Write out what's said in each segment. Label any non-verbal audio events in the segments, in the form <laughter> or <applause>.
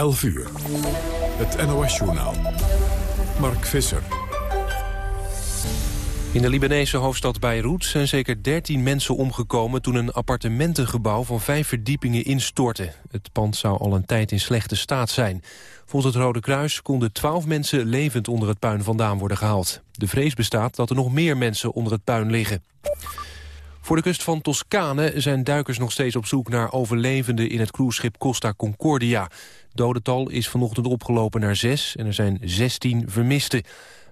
11 uur. Het NOS-journaal. Mark Visser. In de Libanese hoofdstad Beirut zijn zeker 13 mensen omgekomen... toen een appartementengebouw van vijf verdiepingen instortte. Het pand zou al een tijd in slechte staat zijn. Volgens het Rode Kruis konden 12 mensen levend onder het puin vandaan worden gehaald. De vrees bestaat dat er nog meer mensen onder het puin liggen. Voor de kust van Toscane zijn duikers nog steeds op zoek naar overlevenden in het cruiseschip Costa Concordia. Dodental is vanochtend opgelopen naar zes en er zijn 16 vermisten.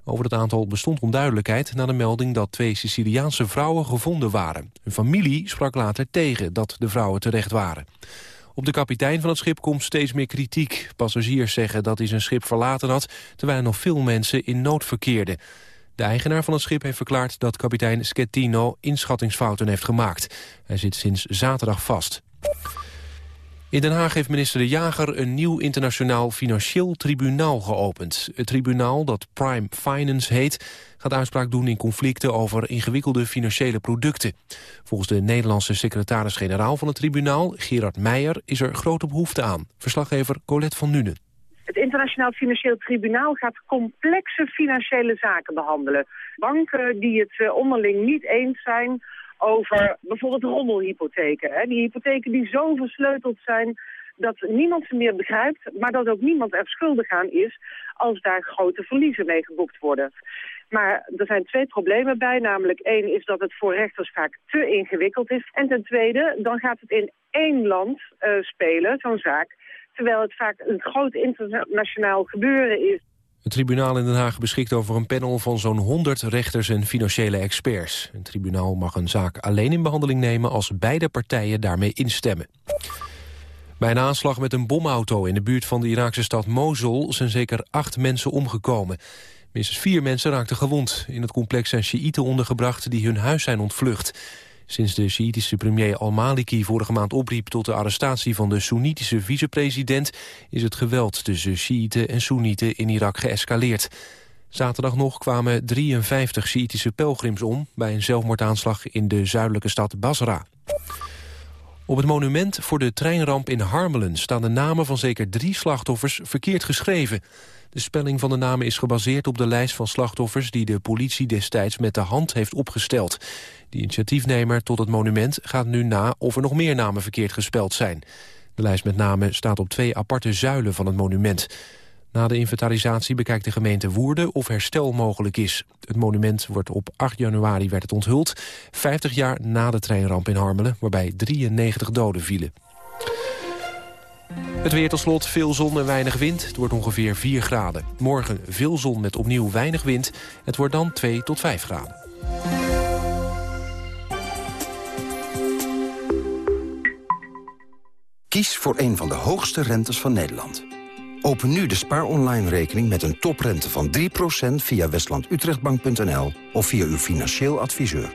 Over het aantal bestond onduidelijkheid na de melding dat twee Siciliaanse vrouwen gevonden waren. Een familie sprak later tegen dat de vrouwen terecht waren. Op de kapitein van het schip komt steeds meer kritiek. Passagiers zeggen dat hij zijn schip verlaten had... terwijl er nog veel mensen in nood verkeerden. De eigenaar van het schip heeft verklaard dat kapitein Schettino inschattingsfouten heeft gemaakt. Hij zit sinds zaterdag vast. In Den Haag heeft minister De Jager een nieuw internationaal financieel tribunaal geopend. Het tribunaal, dat Prime Finance heet, gaat uitspraak doen in conflicten over ingewikkelde financiële producten. Volgens de Nederlandse secretaris-generaal van het tribunaal, Gerard Meijer, is er grote behoefte aan. Verslaggever Colette van Nuenen. Het Internationaal Financieel Tribunaal gaat complexe financiële zaken behandelen. Banken die het eh, onderling niet eens zijn over bijvoorbeeld rommelhypotheken. Hè? Die hypotheken die zo versleuteld zijn dat niemand ze meer begrijpt, maar dat ook niemand er schuldig aan is als daar grote verliezen mee geboekt worden. Maar er zijn twee problemen bij. Namelijk één is dat het voor rechters vaak te ingewikkeld is. En ten tweede, dan gaat het in één land uh, spelen, zo'n zaak. Terwijl het vaak een groot internationaal gebeuren is. Het tribunaal in Den Haag beschikt over een panel van zo'n 100 rechters en financiële experts. Een tribunaal mag een zaak alleen in behandeling nemen als beide partijen daarmee instemmen. Bij een aanslag met een bomauto in de buurt van de Iraakse stad Mosul zijn zeker acht mensen omgekomen. Minstens vier mensen raakten gewond. In het complex zijn Sjiïten ondergebracht die hun huis zijn ontvlucht. Sinds de Sjiïtische premier al-Maliki vorige maand opriep tot de arrestatie van de Soenitische vicepresident is het geweld tussen Sjiïten en Soenieten in Irak geëscaleerd. Zaterdag nog kwamen 53 Sjiïtische pelgrims om bij een zelfmoordaanslag in de zuidelijke stad Basra. Op het monument voor de treinramp in Harmelen staan de namen van zeker drie slachtoffers verkeerd geschreven. De spelling van de namen is gebaseerd op de lijst van slachtoffers... die de politie destijds met de hand heeft opgesteld. De initiatiefnemer tot het monument gaat nu na of er nog meer namen verkeerd gespeld zijn. De lijst met namen staat op twee aparte zuilen van het monument. Na de inventarisatie bekijkt de gemeente Woerden of herstel mogelijk is. Het monument wordt op 8 januari werd het onthuld, 50 jaar na de treinramp in Harmelen... waarbij 93 doden vielen. Het weer tot slot, veel zon en weinig wind. Het wordt ongeveer 4 graden. Morgen veel zon met opnieuw weinig wind. Het wordt dan 2 tot 5 graden. Kies voor een van de hoogste rentes van Nederland. Open nu de Spaar Online rekening met een toprente van 3% via westlandutrechtbank.nl of via uw financieel adviseur.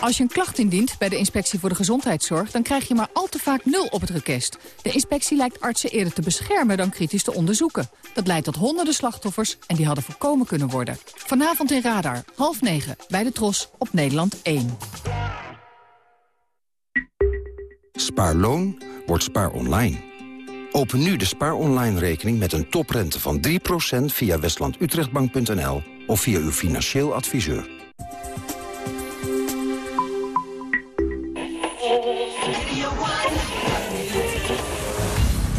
Als je een klacht indient bij de Inspectie voor de Gezondheidszorg... dan krijg je maar al te vaak nul op het rekest. De inspectie lijkt artsen eerder te beschermen dan kritisch te onderzoeken. Dat leidt tot honderden slachtoffers en die hadden voorkomen kunnen worden. Vanavond in Radar, half negen, bij de Tros, op Nederland 1. Spaarloon wordt spaar online. Open nu de spaar online rekening met een toprente van 3% via westlandutrechtbank.nl of via uw financieel adviseur.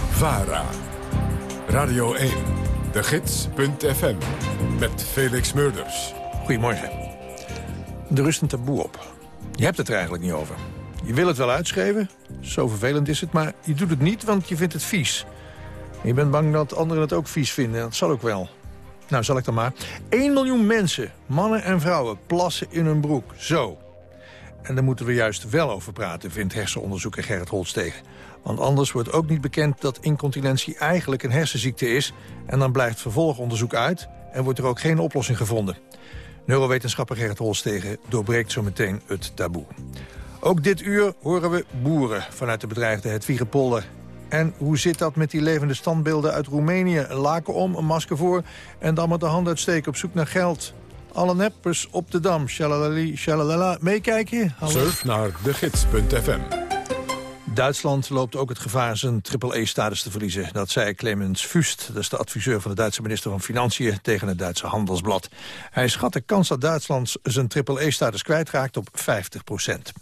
VARA. Radio 1. De Gids.fm. Met Felix Murders. Goedemorgen. Er rust een taboe op. Je hebt het er eigenlijk niet over. Je wil het wel uitschrijven, zo vervelend is het, maar je doet het niet, want je vindt het vies. je bent bang dat anderen het ook vies vinden, dat zal ook wel. Nou, zal ik dan maar. 1 miljoen mensen, mannen en vrouwen, plassen in hun broek. Zo. En daar moeten we juist wel over praten, vindt hersenonderzoeker Gerrit Holstegen. Want anders wordt ook niet bekend dat incontinentie eigenlijk een hersenziekte is... en dan blijft vervolgonderzoek uit en wordt er ook geen oplossing gevonden. Neurowetenschapper Gerrit Holstegen doorbreekt zo meteen het taboe. Ook dit uur horen we boeren vanuit de bedreigde Hedwiegepolder. En hoe zit dat met die levende standbeelden uit Roemenië? Een laken om, een masker voor en dan met de hand uitsteken op zoek naar geld. Alle neppers op de dam. Shalalali, shalalala. Meekijken? Surf naar degids.fm. Duitsland loopt ook het gevaar zijn triple-E-status te verliezen. Dat zei Clemens Fust, dat is de adviseur van de Duitse minister van Financiën... tegen het Duitse Handelsblad. Hij schat de kans dat Duitsland zijn triple-E-status kwijtraakt op 50 procent.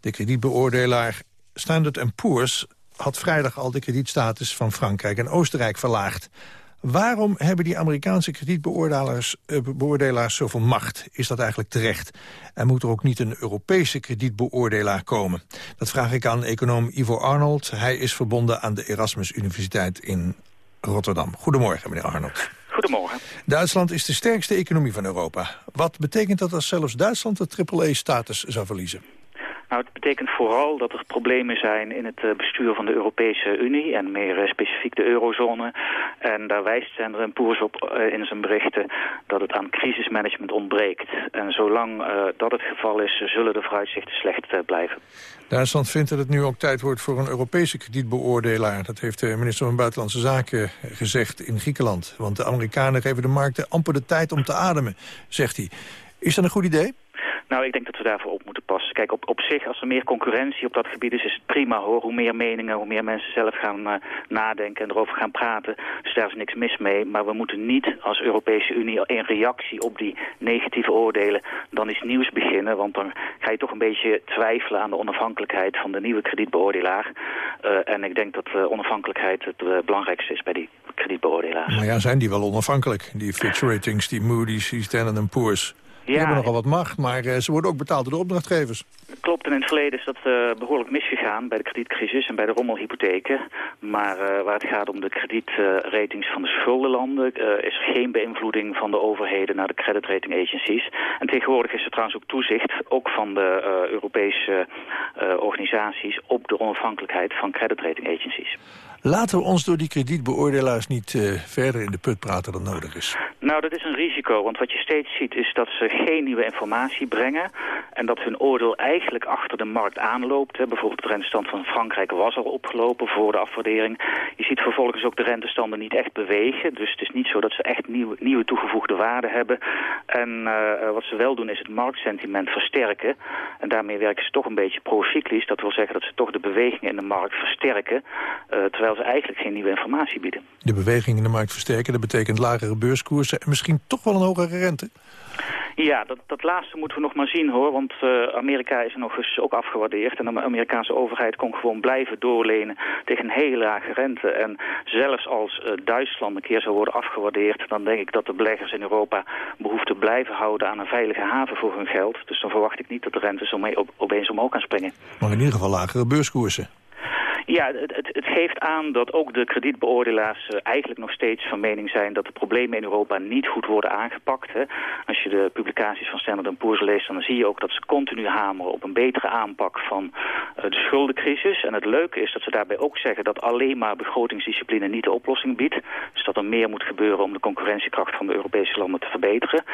De kredietbeoordelaar Standard Poor's had vrijdag al de kredietstatus van Frankrijk en Oostenrijk verlaagd. Waarom hebben die Amerikaanse kredietbeoordelaars beoordelaars zoveel macht? Is dat eigenlijk terecht? En moet er ook niet een Europese kredietbeoordelaar komen? Dat vraag ik aan econoom Ivo Arnold. Hij is verbonden aan de Erasmus Universiteit in Rotterdam. Goedemorgen, meneer Arnold. Goedemorgen. Duitsland is de sterkste economie van Europa. Wat betekent dat als zelfs Duitsland de triple-E-status zou verliezen? Nou, het betekent vooral dat er problemen zijn in het eh, bestuur van de Europese Unie en meer eh, specifiek de eurozone. En daar wijst Sender en Poers op eh, in zijn berichten dat het aan crisismanagement ontbreekt. En zolang dat het geval is, zullen de vooruitzichten slecht blijven. Duitsland vindt dat het nu ook tijd wordt voor een Europese kredietbeoordelaar. Dat heeft de minister van Buitenlandse Zaken gezegd in Griekenland. Want de Amerikanen geven de markten amper de tijd om te ademen, zegt hij. Is dat een goed idee? Nou, ik denk dat we daarvoor op moeten passen. Kijk, op, op zich, als er meer concurrentie op dat gebied is, is het prima hoor. Hoe meer meningen, hoe meer mensen zelf gaan uh, nadenken en erover gaan praten. Dus daar is niks mis mee. Maar we moeten niet als Europese Unie in reactie op die negatieve oordelen dan iets nieuws beginnen. Want dan ga je toch een beetje twijfelen aan de onafhankelijkheid van de nieuwe kredietbeoordelaar. Uh, en ik denk dat uh, onafhankelijkheid het belangrijkste is bij die kredietbeoordelaars. Maar ja, zijn die wel onafhankelijk? Die Fitch Ratings, die Moody's, die Standard Poor's? Die hebben nogal wat macht, maar uh, ze worden ook betaald door de opdrachtgevers. Klopt, en in het verleden is dat uh, behoorlijk misgegaan bij de kredietcrisis en bij de rommelhypotheken. Maar uh, waar het gaat om de kredietratings van de schuldenlanden is er geen beïnvloeding van de overheden naar de credit rating agencies. En tegenwoordig is er trouwens ook toezicht, ook van de Europese organisaties, op de onafhankelijkheid van credit rating agencies. Laten we ons door die kredietbeoordelaars niet uh, verder in de put praten dan nodig is. Nou, dat is een risico. Want wat je steeds ziet is dat ze geen nieuwe informatie brengen. En dat hun oordeel eigenlijk achter de markt aanloopt. Hè. Bijvoorbeeld de rentestand van Frankrijk was al opgelopen voor de afwaardering. Je ziet vervolgens ook de rentestanden niet echt bewegen. Dus het is niet zo dat ze echt nieuwe, nieuwe toegevoegde waarde hebben. En uh, wat ze wel doen is het marktsentiment versterken. En daarmee werken ze toch een beetje pro-cyclisch. Dat wil zeggen dat ze toch de beweging in de markt versterken. Terwijl terwijl ze eigenlijk geen nieuwe informatie bieden. De beweging in de markt versterken, dat betekent lagere beurskoersen... en misschien toch wel een hogere rente? Ja, dat, dat laatste moeten we nog maar zien hoor. Want uh, Amerika is nog eens ook afgewaardeerd. En de Amerikaanse overheid kon gewoon blijven doorlenen tegen een hele lage rente. En zelfs als uh, Duitsland een keer zou worden afgewaardeerd... dan denk ik dat de beleggers in Europa behoefte blijven houden aan een veilige haven voor hun geld. Dus dan verwacht ik niet dat de rente zo mee op, opeens omhoog kan springen. Maar in ieder geval lagere beurskoersen. Ja, het, het, het, geeft aan dat ook de kredietbeoordelaars uh, eigenlijk nog steeds van mening zijn dat de problemen in Europa niet goed worden aangepakt. Als je de publicaties van Standard Poor's leest, dan zie je ook dat ze continu hameren op een betere aanpak van uh, de schuldencrisis. En het leuke is dat ze daarbij ook zeggen dat alleen maar begrotingsdiscipline niet de oplossing biedt. Dus dat er meer moet gebeuren om de concurrentiekracht van de Europese landen te verbeteren.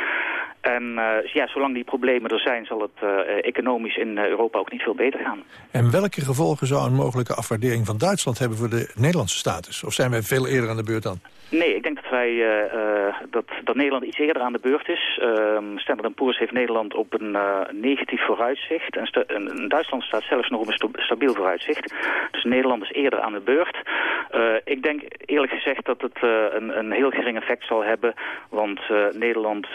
En uh, ja, zolang die problemen er zijn, zal het economisch in Europa ook niet veel beter gaan. En welke gevolgen zou een mogelijke afwaardering van Duitsland hebben voor de Nederlandse status? Of zijn wij veel eerder aan de beurt dan? Nee, ik denk dat, wij, uh, dat, dat Nederland iets eerder aan de beurt is. Uh, Standard Poor's heeft Nederland op een uh, negatief vooruitzicht. En, en, Duitsland staat zelfs nog op een stabiel vooruitzicht. Dus Nederland is eerder aan de beurt. ik denk eerlijk gezegd dat het een, een heel gering effect zal hebben. Want Nederland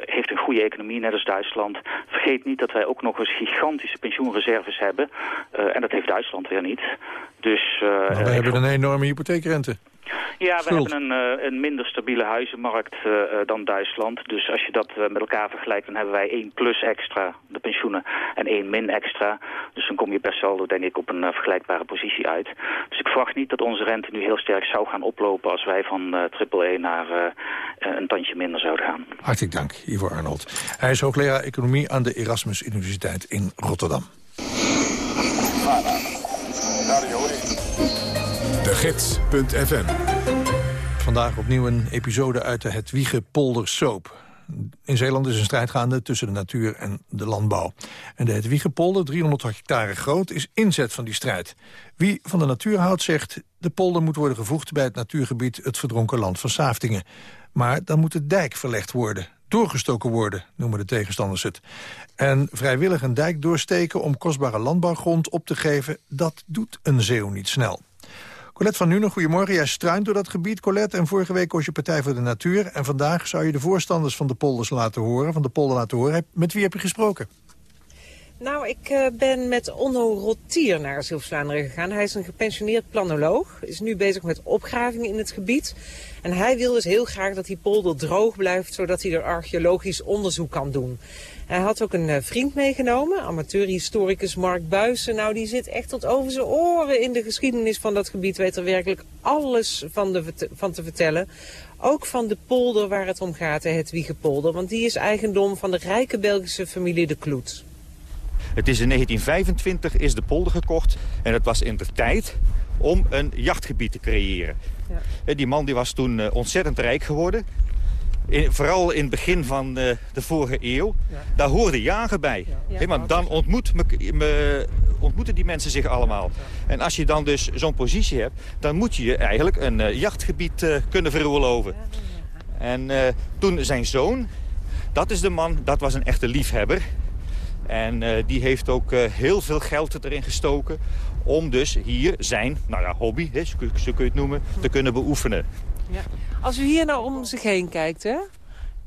heeft een goede economie, net als Duitsland. Vergeet niet dat wij ook nog eens gigantische pensioenreserves hebben. en dat heeft Duitsland weer niet. Dus, uh, we hebben een enorme hypotheekrente. Ja, we hebben een, uh, een, minder stabiele huizenmarkt uh, dan Duitsland. Dus als je dat met elkaar vergelijkt, dan hebben wij 1 plus extra, de pensioenen, en 1 min extra. Dus dan kom je per saldo, denk ik, op een vergelijkbare positie uit. Dus ik verwacht niet dat onze rente nu heel sterk zou gaan oplopen als wij van triple E naar een tandje minder zouden gaan. Hartelijk dank, Ivo Arnold. Hij is hoogleraar economie aan de Erasmus Universiteit in Rotterdam. De Gids.fm Vandaag opnieuw een episode uit de Hedwige Polder Soap. In Zeeland is een strijd gaande tussen de natuur en de landbouw. En de Hedwigepolder, 300 hectare groot, is inzet van die strijd. Wie van de natuur houdt zegt... de polder moet worden gevoegd bij het natuurgebied... het verdronken land van Saftingen. Maar dan moet de dijk verlegd worden. doorgestoken worden, noemen de tegenstanders het. En vrijwillig een dijk doorsteken om kostbare landbouwgrond op te geven... dat doet een zeeuw niet snel. Colette van Nuenen, goedemorgen. Jij struint door dat gebied, Colette. En vorige week was je Partij voor de Natuur. En vandaag zou je de voorstanders van de polders laten horen, van de polder laten horen. Met wie heb je gesproken? Nou, ik uh, ben met Onno Rotier naar Zeeuws-Vlaanderen gegaan. Hij is een gepensioneerd planoloog, is nu bezig met opgravingen in het gebied. En hij wil dus heel graag dat die polder droog blijft, zodat hij er archeologisch onderzoek kan doen. Hij had ook een uh, vriend meegenomen, amateurhistoricus Mark Buijsen. Nou, die zit echt tot over zijn oren in de geschiedenis van dat gebied. Weet er werkelijk alles van, de, van te vertellen. Ook van de polder waar het om gaat, het Wiegepolder. Want die is eigendom van de rijke Belgische familie De Kloet. Het is in 1925 is de polder gekocht en het was in de tijd om een jachtgebied te creëren. Ja. Die man die was toen eh, ontzettend rijk geworden. In, vooral in het begin van de, de vorige eeuw. Ja. Daar hoorde jagen bij. Ja. maar dan ontmoet me, me, ontmoeten die mensen zich allemaal. En als je dan dus zo'n positie hebt... dan moet je eigenlijk een uh, jachtgebied uh, kunnen veroorloven. En uh, toen zijn zoon... dat is de man, dat was een echte liefhebber. En die heeft ook heel veel geld erin gestoken om dus hier zijn nou ja, hobby, hè, zo, kun je het noemen, te kunnen beoefenen. Ja. Als u hier nou om zich heen kijkt, hè,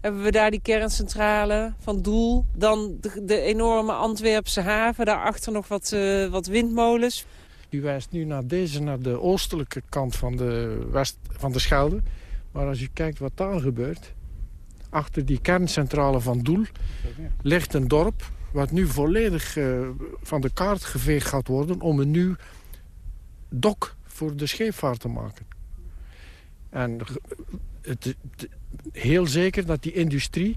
hebben we daar die kerncentrale van Doel. Dan de, de enorme Antwerpse haven, daarachter nog wat, uh, wat windmolens. U wijst nu naar deze, naar de oostelijke kant van de, west, van de Schelde. Maar als u kijkt wat daar gebeurt... achter die kerncentrale van Doel ligt een dorp wat nu volledig uh, van de kaart geveegd gaat worden... om een nieuw dok voor de scheepvaart te maken. En het, het, heel zeker dat die industrie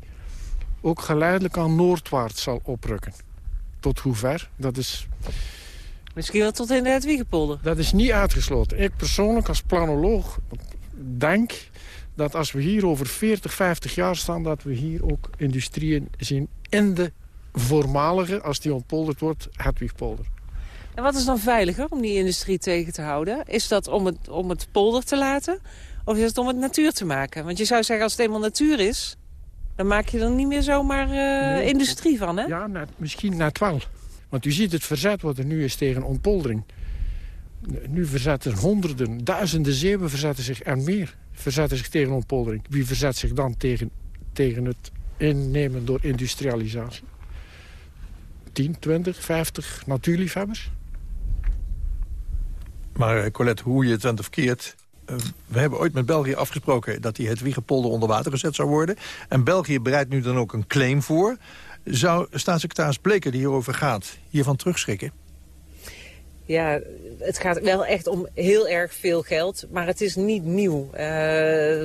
ook geleidelijk aan noordwaarts zal oprukken. Tot hoe ver? Dat is... Misschien wel tot in het Wiegepolder. Dat is niet uitgesloten. Ik persoonlijk als planoloog denk dat als we hier over 40, 50 jaar staan... dat we hier ook industrieën zien in de voormalige, als die ontpolderd wordt, Hedwigpolder. En wat is dan veiliger om die industrie tegen te houden? Is dat om het, om het polder te laten? Of is het om het natuur te maken? Want je zou zeggen, als het eenmaal natuur is... dan maak je er niet meer zomaar uh, industrie van, hè? Ja, misschien net wel. Want u ziet het verzet wat er nu is tegen ontpoldering. Nu verzetten honderden, duizenden zeeuwen verzetten zich en meer. Verzetten zich tegen ontpoldering. Wie verzet zich dan tegen, tegen het innemen door industrialisatie? 10, 20, 50 natuurliefhebbers. Maar eh, Colette, hoe je het aan of verkeerd... Uh, we hebben ooit met België afgesproken dat die het Wiegepolder onder water gezet zou worden. En België bereidt nu dan ook een claim voor. Zou staatssecretaris Bleker, die hierover gaat, hiervan terugschrikken? Ja, het gaat wel echt om heel erg veel geld, maar het is niet nieuw. Uh,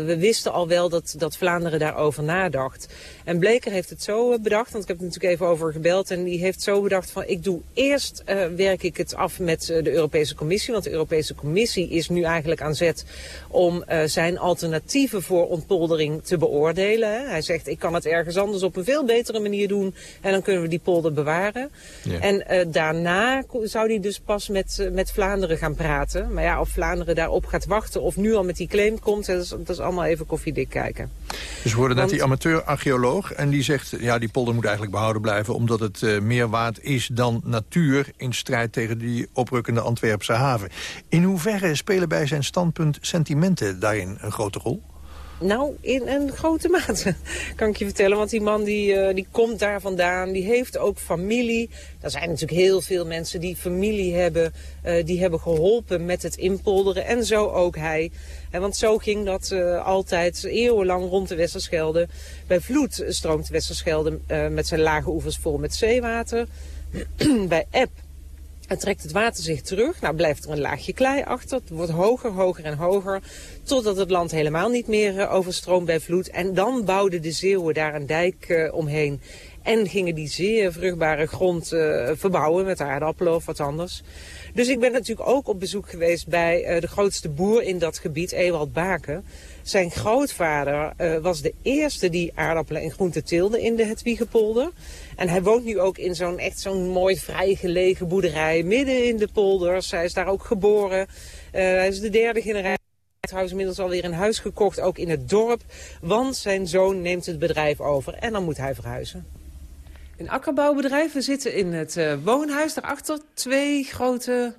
we wisten al wel dat, dat Vlaanderen daarover nadacht. En Bleker heeft het zo bedacht, want ik heb er natuurlijk even over gebeld... en die heeft zo bedacht van ik doe eerst uh, werk ik het af met de Europese Commissie... want de Europese Commissie is nu eigenlijk aan zet om zijn alternatieven voor ontpoldering te beoordelen. Hè. Hij zegt ik kan het ergens anders op een veel betere manier doen... en dan kunnen we die polder bewaren. Ja. En daarna zou die dus pas met, met Vlaanderen gaan praten. Maar ja, of Vlaanderen daarop gaat wachten of nu al met die claim komt... dat is, dat is allemaal even koffiedik kijken. Dus we hoorden net die amateur-archeoloog en die zegt... ja, die polder moet eigenlijk behouden blijven... omdat het uh, meer waard is dan natuur in strijd tegen die oprukkende Antwerpse haven. In hoeverre spelen bij zijn standpunt sentimenten daarin een grote rol? Nou, in een grote mate, <laughs> kan ik je vertellen. Want die man die, uh, die komt daar vandaan, die heeft ook familie. Er zijn natuurlijk heel veel mensen die familie hebben, uh, die hebben geholpen met het inpolderen. En zo ook hij. En want zo ging dat uh, altijd eeuwenlang rond de Westerschelde. Bij vloed stroomt de Westerschelde met zijn lage oevers vol met zeewater. <clears throat> Bij eb en trekt het water zich terug. Nou blijft er een laagje klei achter. Het wordt hoger, hoger en hoger. Totdat het land helemaal niet meer uh, overstroomt bij vloed. En dan bouwden de Zeeuwen daar een dijk uh, omheen. En gingen die zeer vruchtbare grond uh, verbouwen met aardappelen of wat anders. Dus ik ben natuurlijk ook op bezoek geweest bij de grootste boer in dat gebied, Ewald Baken. Zijn grootvader uh, was de eerste die aardappelen en groenten teelde in de Hetwiegepolder. En hij woont nu ook in zo'n echt zo'n mooi vrijgelegen boerderij midden in de polders. Hij is daar ook geboren. Uh, hij is de derde generatie Het huis inmiddels alweer een huis gekocht, ook in het dorp. Want zijn zoon neemt het bedrijf over en dan moet hij verhuizen. Een akkerbouwbedrijf. We zitten in het uh, woonhuis. Daarachter twee grote,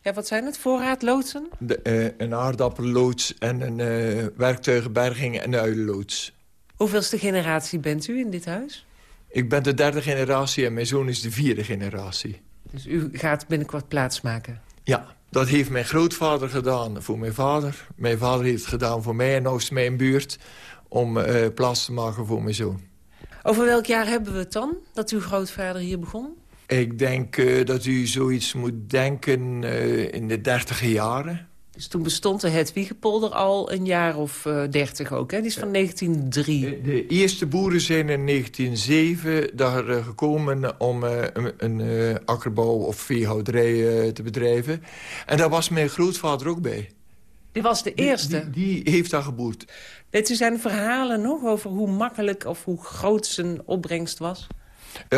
ja, wat zijn het, voorraadloodsen? De, uh, een aardappelloods en een uh, werktuigenberging en een uilenloods. Hoeveelste generatie bent u in dit huis? Ik ben de derde generatie en mijn zoon is de vierde generatie. Dus u gaat binnenkort plaatsmaken? Ja, dat heeft mijn grootvader gedaan voor mijn vader. Mijn vader heeft het gedaan voor mij en nu is mijn buurt... om uh, plaats te maken voor mijn zoon. Over welk jaar hebben we het dan, dat uw grootvader hier begon? Ik denk uh, dat u zoiets moet denken uh, in de dertiger jaren. Dus toen bestond de Hedwiegepolder al een jaar of uh, dertig ook, hè? Die is van 1903. De, de, eerste boeren zijn in 1907 daar uh, gekomen om uh, een, een akkerbouw of veehouderij te bedrijven. En daar was mijn grootvader ook bij. Die was de eerste? Die, die, die heeft daar geboerd. Weet u zijn verhalen nog over hoe makkelijk of hoe groot zijn opbrengst was?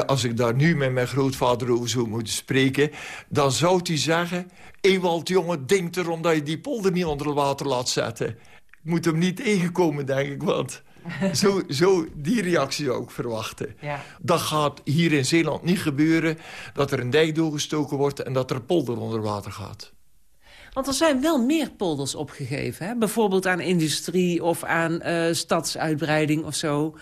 Als ik daar nu met mijn grootvader over zou moeten spreken... dan zou hij zeggen... Ewald, jongen, denk erom dat je die polder niet onder water laat zetten. Ik moet hem niet tegenkomen, denk ik, want... <laughs> zo, zo die reactie zou ik verwachten. Ja. Dat gaat hier in Zeeland niet gebeuren... dat er een dijk doorgestoken wordt en dat er polder onder water gaat. Want er zijn wel meer polders opgegeven. Hè? Bijvoorbeeld aan industrie of aan uh, stadsuitbreiding of zo.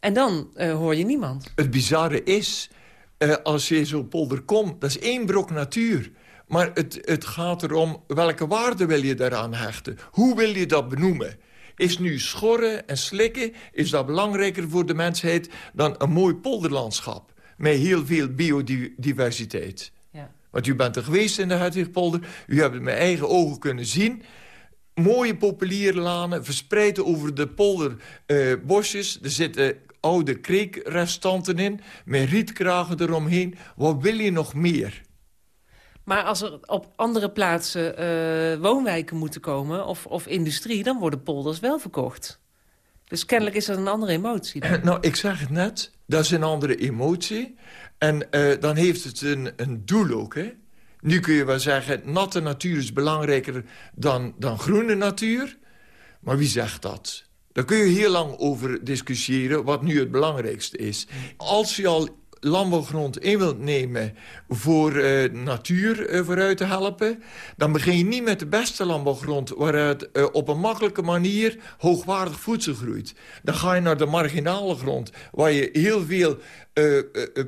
En dan uh, hoor je niemand. Het bizarre is, uh, als je zo'n polder komt... dat is één brok natuur. Maar het, het gaat erom, welke waarde wil je daaraan hechten? Hoe wil je dat benoemen? Is nu schorren en slikken, is dat belangrijker voor de mensheid... dan een mooi polderlandschap met heel veel biodiversiteit? Ja. Want u bent er geweest in de Hedwigpolder. U hebt het met eigen ogen kunnen zien mooie populierlanen, verspreid over de polderbosjes. Uh, er zitten oude kreekrestanten in, met rietkragen eromheen. Wat wil je nog meer? Maar als er op andere plaatsen uh, woonwijken moeten komen, of, of industrie... dan worden polders wel verkocht. Dus kennelijk is dat een andere emotie. Dan. <clears throat> Nou, ik zeg het net, dat is een andere emotie. En uh, dan heeft het een, een doel ook, hè. Nu kun je wel zeggen, natte natuur is belangrijker dan, dan groene natuur. Maar wie zegt dat? Daar kun je heel lang over discussiëren wat nu het belangrijkste is. Als je al landbouwgrond in wilt nemen voor uh, natuur uh, vooruit te helpen... dan begin je niet met de beste landbouwgrond... waaruit uh, op een makkelijke manier hoogwaardig voedsel groeit. Dan ga je naar de marginale grond... waar je heel veel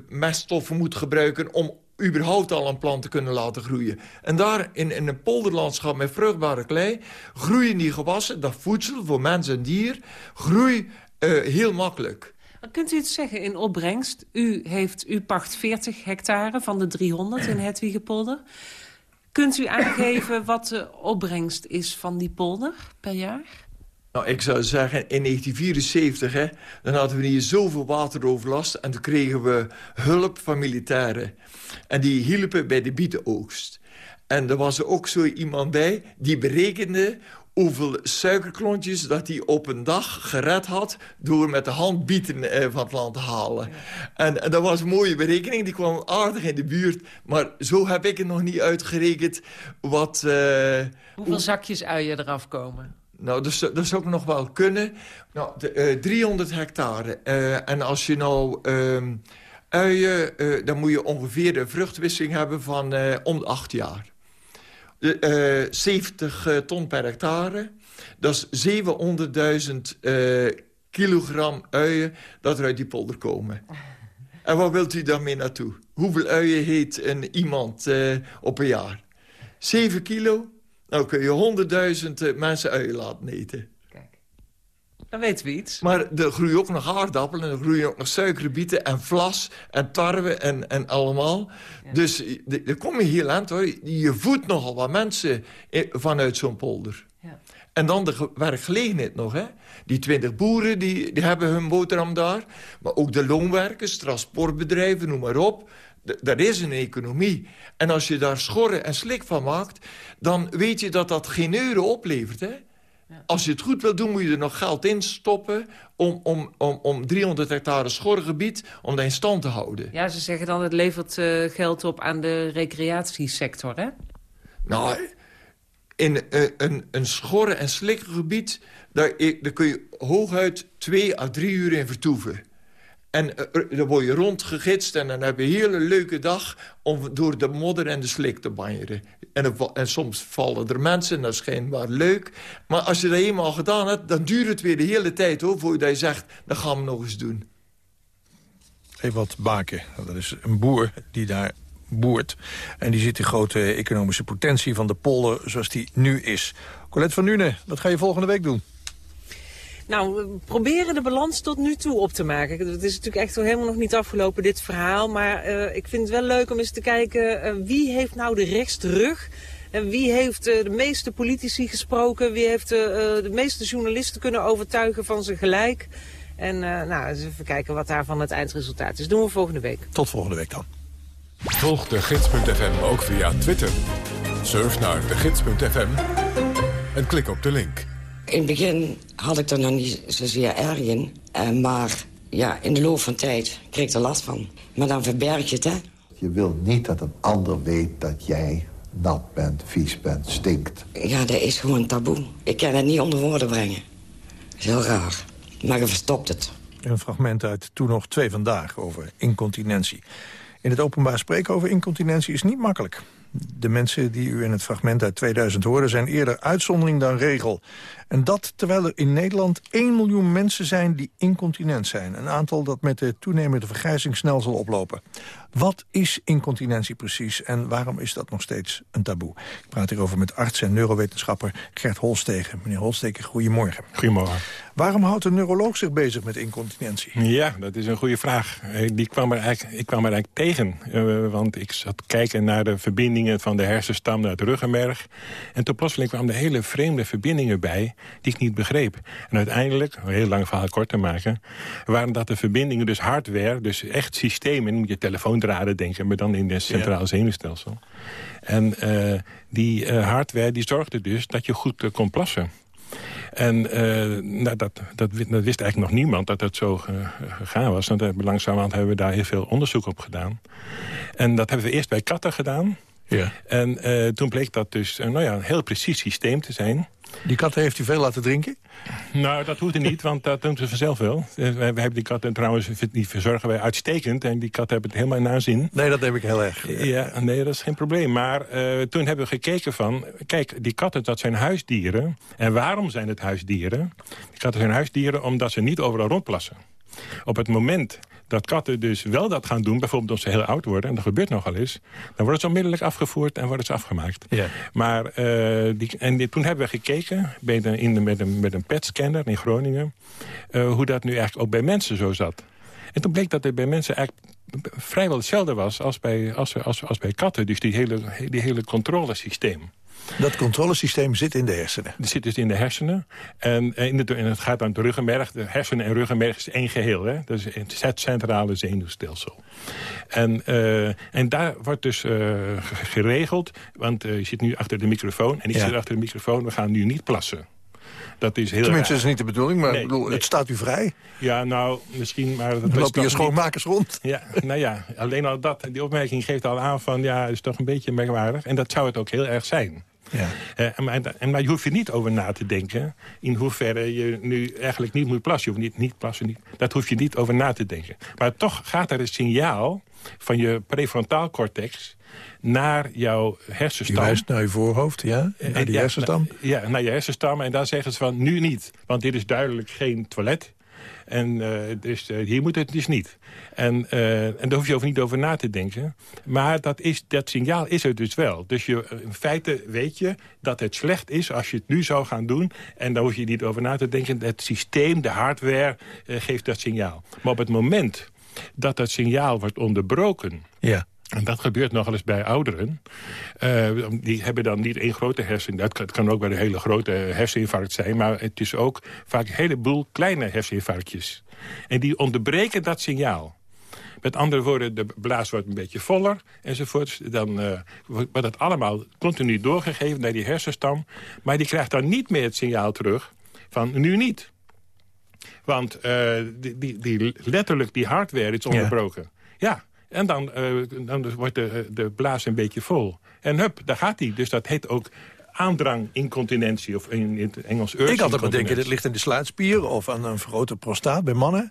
meststoffen moet gebruiken... om überhaupt al een plant te kunnen laten groeien. En daar in, in een polderlandschap met vruchtbare klei... groeien die gewassen, dat voedsel voor mens en dier... groeit heel makkelijk. Kunt u het zeggen in opbrengst? U, heeft, u pacht 40 hectare van de 300 in Hedwigepolder. Kunt u aangeven wat de opbrengst is van die polder per jaar? Nou, ik zou zeggen, in 1974 hè, dan hadden we hier zoveel wateroverlast... en toen kregen we hulp van militairen. En die hielpen bij de bietenoogst. En er was er ook zo iemand bij die berekende hoeveel suikerklontjes dat hij op een dag gered had... door met de hand bieten eh, van het land te halen. Ja. En, en, dat was een mooie berekening, die kwam aardig in de buurt. Maar zo heb ik het nog niet uitgerekend wat... Uh, hoeveel hoe... zakjes uien eraf komen? Nou, dat, dat zou ik nog wel kunnen. Nou, de, uh, 300 hectare. Uh, en als je nou uh, uien... dan moet je ongeveer een vruchtwisseling hebben van om de acht jaar. Uh, 70 uh, ton per hectare. Dat is 700.000 uh, kilogram uien dat er uit die polder komen. En wat wilt u daarmee naartoe? Hoeveel uien heet een iemand op een jaar? 7 kilo? Nou kun je 100.000 mensen uien laten eten. Dan weten we iets. Maar er groeien ook nog aardappelen, en er groeien ook nog suikerbieten en vlas en tarwe en, en allemaal. Ja. Dus er kom je heel aan hoor. Je voedt nogal wat mensen vanuit zo'n polder. Ja. En dan de werkgelegenheid nog. Hè? Die twintig boeren die, die hebben hun boterham daar. Maar ook de loonwerkers, transportbedrijven, noem maar op. Daar is een economie. En als je daar schorren en slik van maakt... dan weet je dat dat geen euro oplevert. Hè? Ja. Als je het goed wil doen, moet je er nog geld in stoppen... om, om, om, om 300 hectare schorgebied om dat in stand te houden. Ja, ze zeggen dan het levert uh, geld op aan de recreatiesector, hè? Nou, in uh, een, een schorre en slikke gebied... Daar, daar kun je hooguit twee à drie uur in vertoeven. En dan word je rondgegidst en dan heb je een hele leuke dag... om door de modder en de slik te banjeren. En, en soms vallen er mensen, dat is schijnbaar leuk. Maar als je dat eenmaal gedaan hebt, dan duurt het weer de hele tijd... hoor, voor je zegt, dat gaan we nog eens doen. Ewald Baken, dat is een boer die daar boert. En die ziet de grote economische potentie van de polder zoals die nu is. Colette van Nune, wat ga je volgende week doen? Nou, we proberen de balans tot nu toe op te maken. Het is natuurlijk echt helemaal nog niet afgelopen, dit verhaal. Maar uh, ik vind het wel leuk om eens te kijken uh, wie heeft nou de rechtste rug... En wie heeft uh, de meeste politici gesproken? Wie heeft de meeste journalisten kunnen overtuigen van zijn gelijk? En nou, eens even kijken wat daarvan het eindresultaat is. Doen we volgende week. Tot volgende week dan. Volg de gids.fm ook via Twitter. Surf naar de gids.fm en klik op de link. In het begin had ik er nog niet zozeer erg in. Uh, maar ja, in de loop van tijd kreeg ik er last van. Maar dan verberg je het, hè. Je wilt niet dat een ander weet dat jij nat bent, vies bent, stinkt. Ja, dat is gewoon taboe. Ik kan het niet onder woorden brengen. Dat is heel raar. Maar je verstopt het. Een fragment uit Toen nog twee vandaag over incontinentie. In het openbaar spreken over incontinentie is niet makkelijk. De mensen die u in het fragment uit 2000 hoorde... zijn eerder uitzondering dan regel. En dat terwijl er in Nederland 1 miljoen mensen zijn die incontinent zijn. Een aantal dat met de toenemende vergrijzing snel zal oplopen. Wat is incontinentie precies en waarom is dat nog steeds een taboe? Ik praat hierover met arts en neurowetenschapper Gert Holstegen. Meneer Holstegen, goedemorgen. Goedemorgen. Waarom houdt een neuroloog zich bezig met incontinentie? Ja, dat is een goede vraag. Die kwam er eigenlijk, ik kwam er eigenlijk tegen. Uh, want ik zat kijken naar de verbindingen van de hersenstam naar het ruggenmerg. En toen plotseling kwamen er hele vreemde verbindingen bij die ik niet begreep. En uiteindelijk, een heel lang verhaal kort te maken... waren dat de verbindingen, dus hardware, dus echt systemen... moet je telefoondraden denken, maar dan in het centraal zenuwstelsel. En uh, die uh, hardware die zorgde dus dat je goed uh, kon plassen. En nou, dat, dat, wist eigenlijk nog niemand dat dat zo gegaan was. Want langzamerhand hebben we daar heel veel onderzoek op gedaan. En dat hebben we eerst bij katten gedaan. Ja. En toen bleek dat dus nou ja, een heel precies systeem te zijn. Die katten heeft u veel laten drinken? Nou, dat hoeft er niet, want dat doen ze vanzelf wel. We, we hebben die katten trouwens, die verzorgen wij uitstekend. En die katten hebben het helemaal naar zin. Nee, dat neem ik heel erg. Ja, nee, dat is geen probleem. Maar uh, toen hebben we gekeken van... Kijk, die katten, dat zijn huisdieren. En waarom zijn het huisdieren? Die katten zijn huisdieren omdat ze niet overal rondplassen. Op het moment dat katten dus wel dat gaan doen, bijvoorbeeld als ze heel oud worden... en dat gebeurt nogal eens, dan worden ze onmiddellijk afgevoerd en worden ze afgemaakt. Ja. Maar uh, die, en toen hebben we gekeken bij de, in de, met, een, met een PET-scanner in Groningen... Uh, hoe dat nu eigenlijk ook bij mensen zo zat. En toen bleek dat het bij mensen eigenlijk vrijwel hetzelfde was als bij, als, als, als bij katten. Dus die hele, die hele controlesysteem. Dat controlesysteem zit in de hersenen? Het zit dus in de hersenen. En, in de, en het gaat aan de ruggenmerg. De hersenen en ruggenmerg is één geheel. Hè? Dat is het centrale zenuwstelsel. En, uh, en daar wordt dus uh, geregeld... want uh, je zit nu achter de microfoon en ik ja. zit achter de microfoon. We gaan nu niet plassen. Dat is heel Tenminste, dat is niet de bedoeling, maar nee, bedoel, nee. het staat u vrij. Ja, nou, misschien... Maar dat lopen hier schoonmakers rond. Ja, nou ja, alleen al dat, die opmerking geeft al aan van... ja, is toch een beetje merkwaardig. En dat zou het ook heel erg zijn. Ja. Uh, maar, en, maar je hoeft er niet over na te denken... in hoeverre je nu eigenlijk niet moet plassen. Je hoeft niet, niet plassen, niet, dat hoef je niet over na te denken. Maar toch gaat er een signaal van je prefrontaal cortex naar jouw hersenstam. Je naar je voorhoofd, ja? Naar die ja, hersenstam? Ja, naar je hersenstam. En daar zeggen ze van, nu niet. Want dit is duidelijk geen toilet. En uh, dus, uh, hier moet het dus niet. En, uh, en daar hoef je over niet over na te denken. Maar dat, is, dat signaal is er dus wel. Dus je, in feite weet je dat het slecht is als je het nu zou gaan doen. En daar hoef je niet over na te denken. Het systeem, de hardware, geeft dat signaal. Maar op het moment dat dat signaal wordt onderbroken... Ja. En dat gebeurt nogal eens bij ouderen. Uh, die hebben dan niet één grote hersen. Dat kan, kan, ook bij een hele grote herseninfarct zijn. Maar het is ook vaak een heleboel kleine herseninfarctjes. En die onderbreken dat signaal. Met andere woorden, de blaas wordt een beetje voller enzovoort. Dan uh, wordt het allemaal continu doorgegeven naar die hersenstam. Maar die krijgt dan niet meer het signaal terug van nu niet. Want uh, die, die, die, letterlijk die hardware is onderbroken. Ja. ja. En dan, uh, dan wordt de, de blaas een beetje vol. En hup, daar gaat hij. Dus dat heet ook aandrang-incontinentie. Of in, het Engels urge Ik had het bedenken, dit ligt in de sluitspier of aan een vergrote prostaat bij mannen.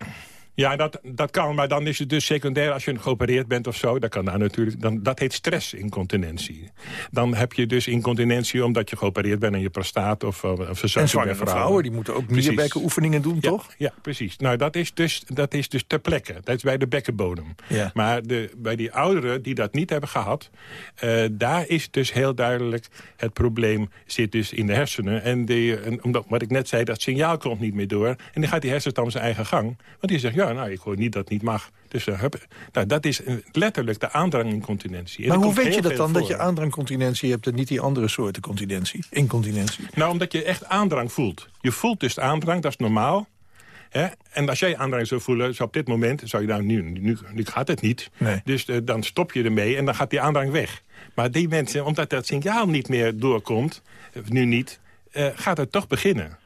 Ja, dat, dat kan, maar dan is het dus secundair als je geopereerd bent of zo. Dat, kan daar natuurlijk, dan, dat heet stressincontinentie. Dan heb je dus incontinentie omdat je geopereerd bent aan je prostaat of, of En zwangere vrouwen, die moeten ook oefeningen doen, ja, toch? Ja, precies. Nou, dat is, dus, dat is dus ter plekke. Dat is bij de bekkenbodem. Ja. Maar de, bij die ouderen die dat niet hebben gehad... Uh, daar is dus heel duidelijk het probleem zit dus in de hersenen. En, die, en omdat, wat ik net zei, dat signaal komt niet meer door. En dan gaat die hersenstam zijn eigen gang. Want die zegt, ja, nou, ik hoor niet dat het niet mag. Dus uh, nou, dat is letterlijk de aandrangincontinentie. Maar hoe weet je dat dan, dat je aandrangcontinentie hebt... en niet die andere soorten continentie, incontinentie? Nou, omdat je echt aandrang voelt. Je voelt dus de aandrang, dat is normaal. Hè? En als jij aandrang zou voelen, zo op dit moment... zou je nou, nu, nu, nu gaat het niet. Nee. Dus uh, dan stop je ermee en dan gaat die aandrang weg. Maar die mensen, omdat dat signaal niet meer doorkomt... nu niet, uh, gaat het toch beginnen.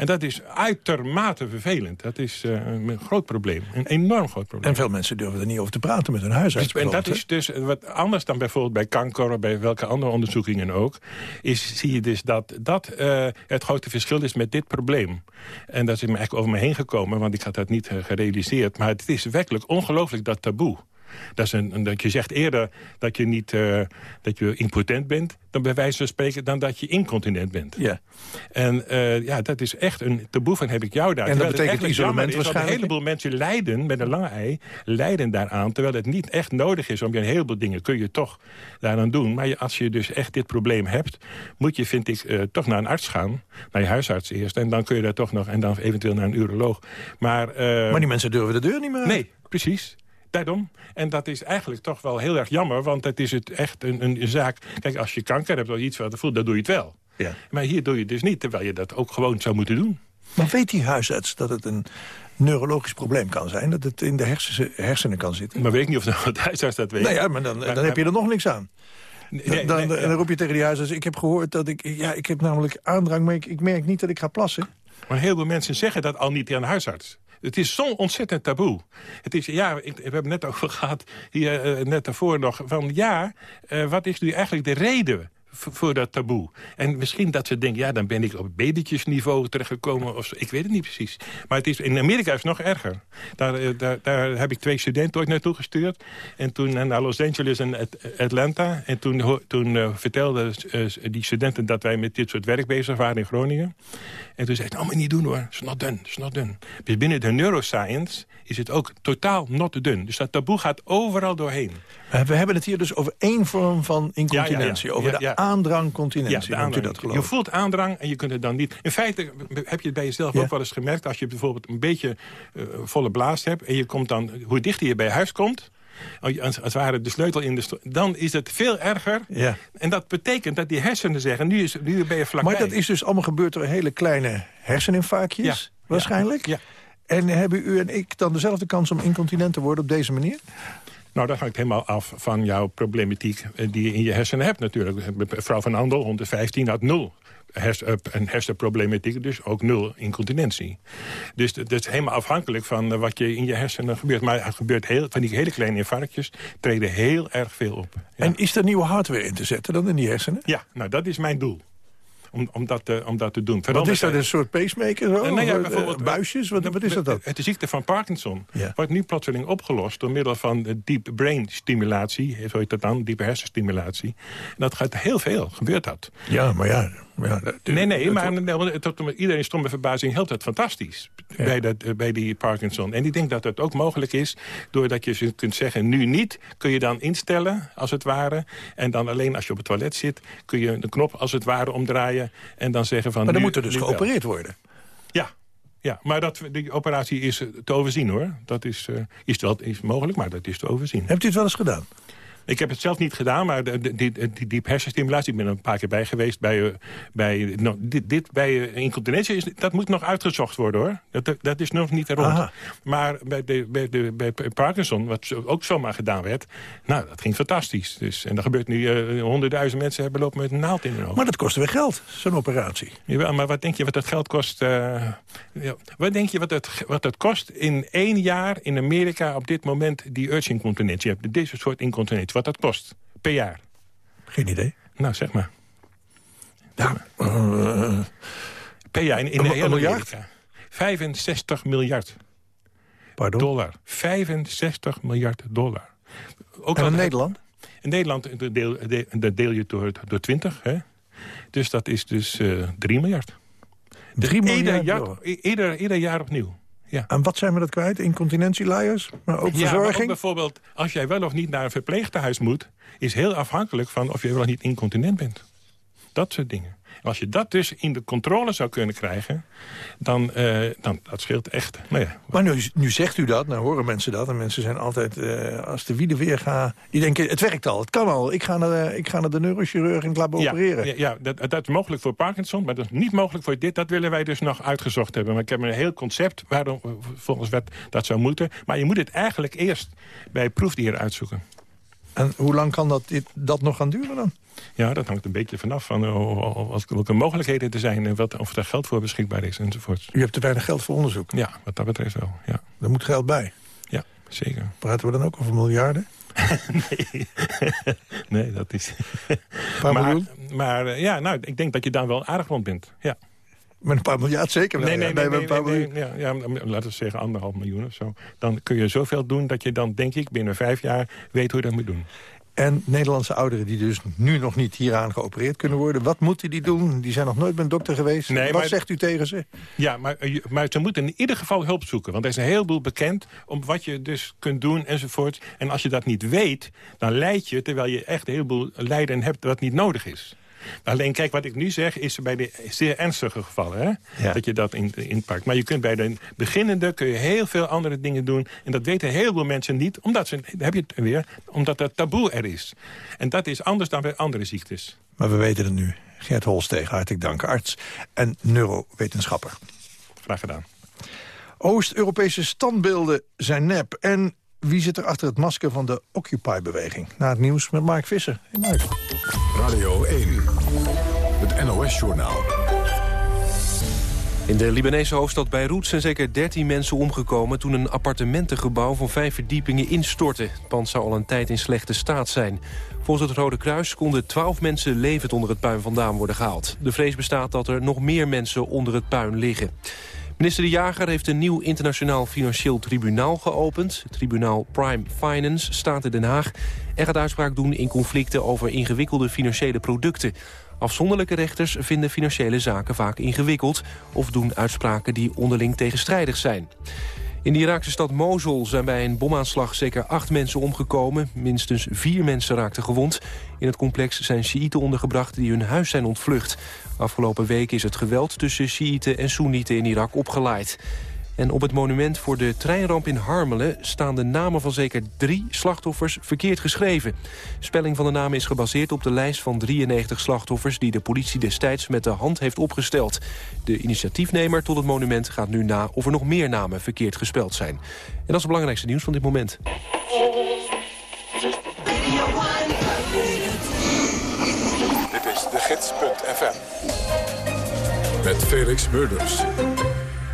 En dat is uitermate vervelend. Dat is uh, een groot probleem. Een enorm groot probleem. En veel mensen durven er niet over te praten met hun huisarts. En dat is dus wat anders dan bijvoorbeeld bij kanker... of bij welke andere onderzoekingen ook... is zie je dus dat dat uh, het grote verschil is met dit probleem. En dat is me eigenlijk over me heen gekomen... want ik had dat niet uh, gerealiseerd. Maar het is werkelijk ongelooflijk dat taboe. Dat, is een, dat je zegt eerder dat je, niet, uh, dat je impotent bent... dan bij wijze van spreken dan dat je incontinent bent. Ja. En uh, ja, dat is echt een taboe van heb ik jou daar. En dat betekent isolement waarschijnlijk? Een heleboel mensen lijden met een lange ei, lijden daaraan... terwijl het niet echt nodig is om je een heleboel dingen kun je toch daaraan doen. Maar als je dus echt dit probleem hebt... moet je, vind ik, uh, toch naar een arts gaan. Naar je huisarts eerst. En dan kun je daar toch nog... en dan eventueel naar een uroloog. Maar, maar die mensen durven de deur niet meer Nee, precies. Daarom. En dat is eigenlijk toch wel heel erg jammer, want het is het echt een, een, zaak... Kijk, als je kanker hebt of iets wat voelt, dan doe je het wel. Ja. Maar hier doe je het dus niet, terwijl je dat ook gewoon zou moeten doen. Maar weet die huisarts dat het een neurologisch probleem kan zijn? Dat het in de hersenen, hersenen kan zitten? Maar weet ik niet of de <laughs> huisarts dat weet. Nee, ja, maar dan, dan maar, heb je er nog niks aan. Nee, dan, nee, dan, nee, dan roep je tegen die huisarts... ik heb gehoord dat ik... Ja, ik heb namelijk aandrang, maar ik, ik merk niet dat ik ga plassen. Maar heel veel mensen zeggen dat al niet aan de huisarts. Het is zo'n ontzettend taboe. Het is, ja, ik, we hebben het net over gehad, hier uh, net daarvoor nog... van ja, uh, wat is nu eigenlijk de reden voor dat taboe. En misschien dat ze denken, ja, dan ben ik op babytjesniveau terechtgekomen. Of. Ik weet het niet precies. Maar het is, in Amerika is het nog erger. Daar, daar, daar heb ik twee studenten ooit naartoe gestuurd. En toen naar Los Angeles en Atlanta. En toen, toen uh, vertelden die studenten dat wij met dit soort werk bezig waren in Groningen. En toen zei ik, nou, niet doen hoor. It's not done, it's not done. Dus binnen de neuroscience is het ook totaal not done. Dus dat taboe gaat overal doorheen. We hebben het hier dus over één vorm van incontinentie. Ja, ja, ja. Over de aandrangcontinentie. Ja, de je voelt aandrang en je kunt het dan niet... In feite heb je het bij jezelf ook wel eens gemerkt... als je bijvoorbeeld een beetje uh, volle blaas hebt... en je komt dan, hoe dichter je bij huis komt... Als, het ware de sleutel in de dan is het veel erger. Ja. En dat betekent dat die hersenen zeggen, nu, is, nu ben je vlakbij. Maar dat is dus allemaal gebeurd door hele kleine herseninfarctjes, waarschijnlijk? Ja. En hebben u en ik dan dezelfde kans om incontinent te worden op deze manier? Nou, dat hangt helemaal af van jouw problematiek die je in je hersenen hebt natuurlijk. Mevrouw van Andel, 115, had nul hers een hersenproblematiek, dus ook nul incontinentie. Dus dat is helemaal afhankelijk van wat je in je hersenen gebeurt. Maar er gebeurt heel, van die hele kleine infarctjes treden heel erg veel op. Ja. En is er nieuwe hardware in te zetten dan in die hersenen? Ja, nou dat is mijn doel. Om, om, dat, om dat te doen. Wat is dat, een soort pacemaker? Zo? Uh, nou ja, bijvoorbeeld, uh, buisjes? Wat, wat is dat dan? Het de ziekte van Parkinson ja. wordt nu plotseling opgelost... door middel van deep brain stimulatie. Zo heet dat dan, diepe hersenstimulatie. En dat gaat heel veel, gebeurt dat. Ja, maar ja... ja dat, nee, nee, maar tot iedereen stomme verbazing helpt het fantastisch. Ja. Bij, dat, bij die Parkinson. En ik denk dat het ook mogelijk is... doordat je ze kunt zeggen, nu niet... kun je dan instellen, als het ware. En dan alleen als je op het toilet zit... kun je de knop, als het ware, omdraaien... en dan zeggen van... Maar dan nu, moet er dus geopereerd wel. worden. Ja, ja, maar dat, die operatie is te overzien, hoor. Dat is, uh, is, wel, is mogelijk, maar dat is te overzien. Hebt u het wel eens gedaan? Ik heb het zelf niet gedaan, maar die, die, die, die hersenstimulatie... ik ben er een paar keer bij geweest. Bij, uh, bij, dit, dit bij uh, incontinentie, is, dat moet nog uitgezocht worden, hoor. Dat, dat is nog niet rond. Aha. Maar bij, de, bij, de, bij Parkinson, wat ook zomaar gedaan werd... nou, dat ging fantastisch. Dus, en dat gebeurt nu, uh, honderdduizend mensen hebben lopen met een naald in hun oog. Maar dat kost weer geld, zo'n operatie. Jawel, maar wat denk je wat dat geld kost? Uh, ja, wat denk je wat het, wat het kost in één jaar in Amerika op dit moment... die urge incontinentie? Je hebt deze soort incontinentie wat dat kost per jaar? Geen idee. Nou, zeg maar. Ja, uh, per jaar in, in de hele Amerika. 65 miljard Pardon? dollar. 65 miljard dollar. Ook en in Nederland? In Nederland deel, deel, deel je door, door 20. Hè? Dus dat is dus uh, 3 miljard. 3 miljard ieder jaar, ieder, ieder jaar opnieuw. Ja. En wat zijn we dat kwijt? Incontinentieleiers? Maar ook ja, verzorging? Maar ook bijvoorbeeld, als jij wel of niet naar een verpleegtehuis moet... is heel afhankelijk van of je wel of niet incontinent bent. Dat soort dingen. Als je dat dus in de controle zou kunnen krijgen, dan, uh, dan dat scheelt echt. Nou ja. Maar nu, nu zegt u dat, nou horen mensen dat. En mensen zijn altijd, uh, als de wielen weer gaan... die denken, het werkt al, het kan al. Ik ga naar, ik ga naar de neurochirurg en ik laat me ja, opereren. Ja, ja dat, dat, is mogelijk voor Parkinson, maar dat is niet mogelijk voor dit. Dat willen wij dus nog uitgezocht hebben. Maar ik heb een heel concept waarom volgens wet dat zou moeten. Maar je moet het eigenlijk eerst bij proefdieren uitzoeken. En hoe lang kan dat, dat nog gaan duren dan? Ja, dat hangt een beetje vanaf van uh, welke mogelijkheden er zijn... en wat, of er geld voor beschikbaar is enzovoort. U hebt te weinig geld voor onderzoek? Ja, wat dat betreft wel, ja. Er moet geld bij? Ja, zeker. Praten we dan ook over miljarden? <laughs> nee. <laughs> nee, dat is... paar maar, miljoen? Maar uh, ja, nou, ik denk dat je dan wel aardig rond bent, ja. Met een paar miljard zeker wel. Nee, nee, nee, nee, nee, een paar nee, nee, ja, ja, laten we zeggen anderhalf miljoen of zo. Dan kun je zoveel doen dat je dan, denk ik, binnen vijf jaar weet hoe je dat moet doen. En Nederlandse ouderen die dus nu nog niet hieraan geopereerd kunnen worden... wat moeten die doen? Die zijn nog nooit bij een dokter geweest. Nee, wat maar, zegt u tegen ze? Ja, maar, maar ze moeten in ieder geval hulp zoeken. Want er is een heleboel bekend om wat je dus kunt doen enzovoort. En als je dat niet weet, dan leid je... terwijl je echt een heleboel lijden hebt wat niet nodig is. Alleen kijk, wat ik nu zeg is bij de zeer ernstige gevallen. Hè? Ja. Dat je dat in, inpakt. Maar je kunt bij de beginnende kun je heel veel andere dingen doen. En dat weten heel veel mensen niet. Omdat ze, heb je het weer, omdat dat taboe er is. En dat is anders dan bij andere ziektes. Maar we weten het nu. Gert Holsteeg, hartelijk dank. Arts en neurowetenschapper. Graag gedaan. Oost-Europese standbeelden zijn nep. En wie zit er achter het masker van de Occupy-beweging? Na het nieuws met Mark Visser. Hey Mark. Radio 1, het NOS-journaal. In de Libanese hoofdstad Beirut zijn zeker 13 mensen omgekomen... toen een appartementengebouw van vijf verdiepingen instortte. Het pand zou al een tijd in slechte staat zijn. Volgens het Rode Kruis konden 12 mensen levend onder het puin vandaan worden gehaald. De vrees bestaat dat er nog meer mensen onder het puin liggen. Minister De Jager heeft een nieuw internationaal financieel tribunaal geopend. Het tribunaal Prime Finance staat in Den Haag... en gaat uitspraak doen in conflicten over ingewikkelde financiële producten. Afzonderlijke rechters vinden financiële zaken vaak ingewikkeld... of doen uitspraken die onderling tegenstrijdig zijn. In de Iraakse stad Mosul zijn bij een bomaanslag zeker acht mensen omgekomen. Minstens vier mensen raakten gewond. In het complex zijn Sjiïten ondergebracht die hun huis zijn ontvlucht. Afgelopen week is het geweld tussen Sjiïten en Soenieten in Irak opgeleid. En op het monument voor de treinramp in Harmelen... staan de namen van zeker drie slachtoffers verkeerd geschreven. Spelling van de namen is gebaseerd op de lijst van 93 slachtoffers... die de politie destijds met de hand heeft opgesteld. De initiatiefnemer tot het monument gaat nu na... of er nog meer namen verkeerd gespeld zijn. En dat is het belangrijkste nieuws van dit moment. Dit is de gids.fm. Met Felix Murders.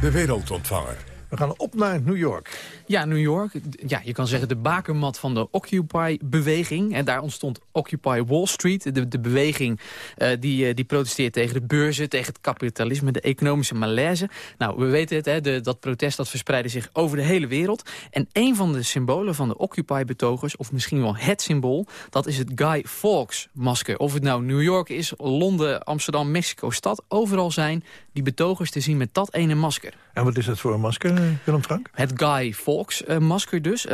De wereldontvanger. We gaan op naar New York. Ja, New York. Ja, je kan zeggen de bakermat van de Occupy-beweging. En daar ontstond Occupy Wall Street. De, de beweging uh, die, uh, die protesteert tegen de beurzen, tegen het kapitalisme, de economische malaise. Nou, we weten het, hè, de, dat protest dat verspreidde zich over de hele wereld. En een van de symbolen van de Occupy-betogers, of misschien wel het symbool, dat is het Guy Fawkes-masker. Of het nou New York is, Londen, Amsterdam, Mexico-stad, overal zijn die betogers te zien met dat ene masker. En wat is dat voor een masker, Willem Frank? Het Guy Fawkes-masker dus.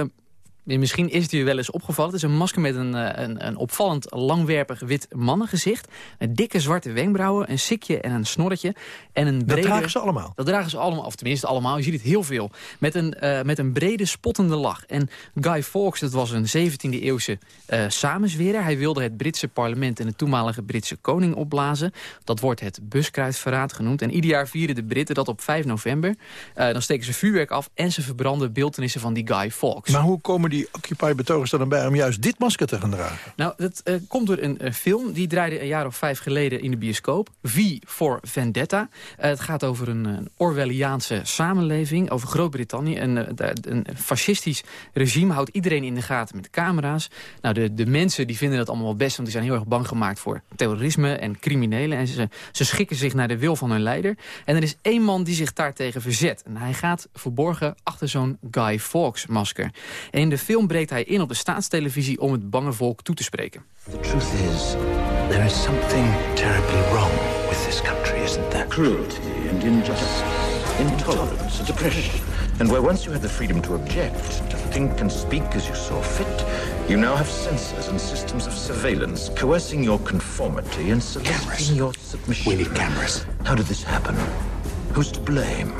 Misschien is het je wel eens opgevallen. Het is een masker met een, een, een opvallend langwerpig wit mannengezicht. Een dikke zwarte wenkbrauwen, een sikje en een snorretje. En een brede, dat dragen ze allemaal? Dat dragen ze allemaal, of tenminste allemaal. Je ziet het heel veel. Met een, uh, met een brede, spottende lach. En Guy Fawkes, dat was een 17e eeuwse uh, samenzweerder. Hij wilde het Britse parlement en de toenmalige Britse koning opblazen. Dat wordt het buskruidverraad genoemd. En ieder jaar vieren de Britten dat op 5 november. Uh, dan steken ze vuurwerk af en ze verbranden beeldenissen van die Guy Fawkes. Maar hoe komen die Occupy-betogers er dan bij om juist dit masker te gaan dragen? Nou, dat uh, komt door een uh, film. Die draaide een jaar of vijf geleden in de bioscoop. V for Vendetta. Uh, het gaat over een, een Orwelliaanse samenleving. Over Groot-Brittannië. Een, een, fascistisch regime houdt iedereen in de gaten met camera's. Nou, de, de mensen die vinden dat allemaal wel best. Want die zijn heel erg bang gemaakt voor terrorisme en criminelen. En ze, ze schikken zich naar de wil van hun leider. En er is één man die zich daartegen verzet. En hij gaat verborgen achter zo'n Guy Fawkes masker. En in de film breekt hij in op de staatstelevisie om het bange volk toe te spreken. The truth is, there is something terribly wrong with this country, isn't there? Cruelty and injustice, intolerance, depression. And where once you had the freedom to object, to think and speak as you saw fit, you now have censors and systems of surveillance coercing your conformity and soliciting your submission. We need cameras. How did this happen? Who's to blame?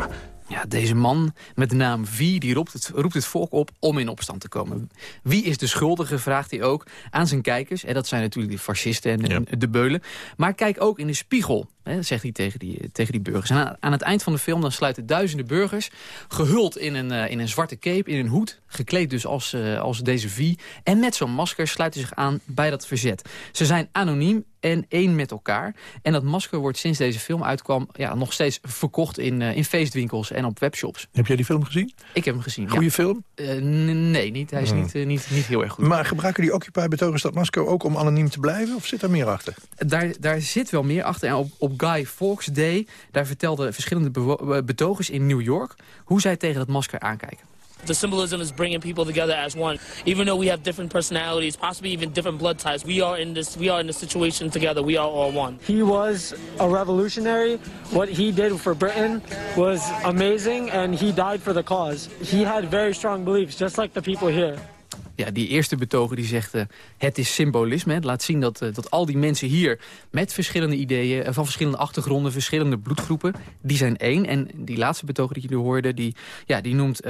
Ja, deze man met de naam V die roept het, roept het volk op om in opstand te komen. Wie is de schuldige, vraagt hij ook aan zijn kijkers. En dat zijn natuurlijk de fascisten en de beulen. Maar kijk ook in de spiegel, hè, zegt hij tegen die, tegen die burgers. En aan, het eind van de film dan sluiten duizenden burgers... gehuld in een, uh, in een zwarte cape, in een hoed, gekleed dus als, uh, als deze V... en met zo'n masker sluiten zich aan bij dat verzet. Ze zijn anoniem en één met elkaar. En dat masker wordt sinds deze film uitkwam... Ja, nog steeds verkocht in, uh, in feestwinkels en op webshops. Heb jij die film gezien? Ik heb hem gezien, Goeie film? Uh, nee, niet. hij is hmm. niet, uh, niet, niet heel erg goed. Maar gebruiken die Occupy-betogers dat masker ook om anoniem te blijven? Of zit daar meer achter? Daar, daar zit wel meer achter. En op, op Guy Fawkes Day, daar vertelden verschillende betogers in New York... hoe zij tegen dat masker aankijken. The symbolism is bringing people together as one. Even though we have different personalities, possibly even different blood types, we are in this we are in this situation together. We are all one. He was a revolutionary. What he did for Britain was amazing and he died for the cause. He had very strong beliefs just like the people here ja, die eerste betoger die zegt... Uh, het is symbolisme. Het laat zien dat, uh, dat al die mensen hier met verschillende ideeën... Uh, van verschillende achtergronden, verschillende bloedgroepen... die zijn één. En die laatste betoger die jullie hoorden... die, ja, die noemt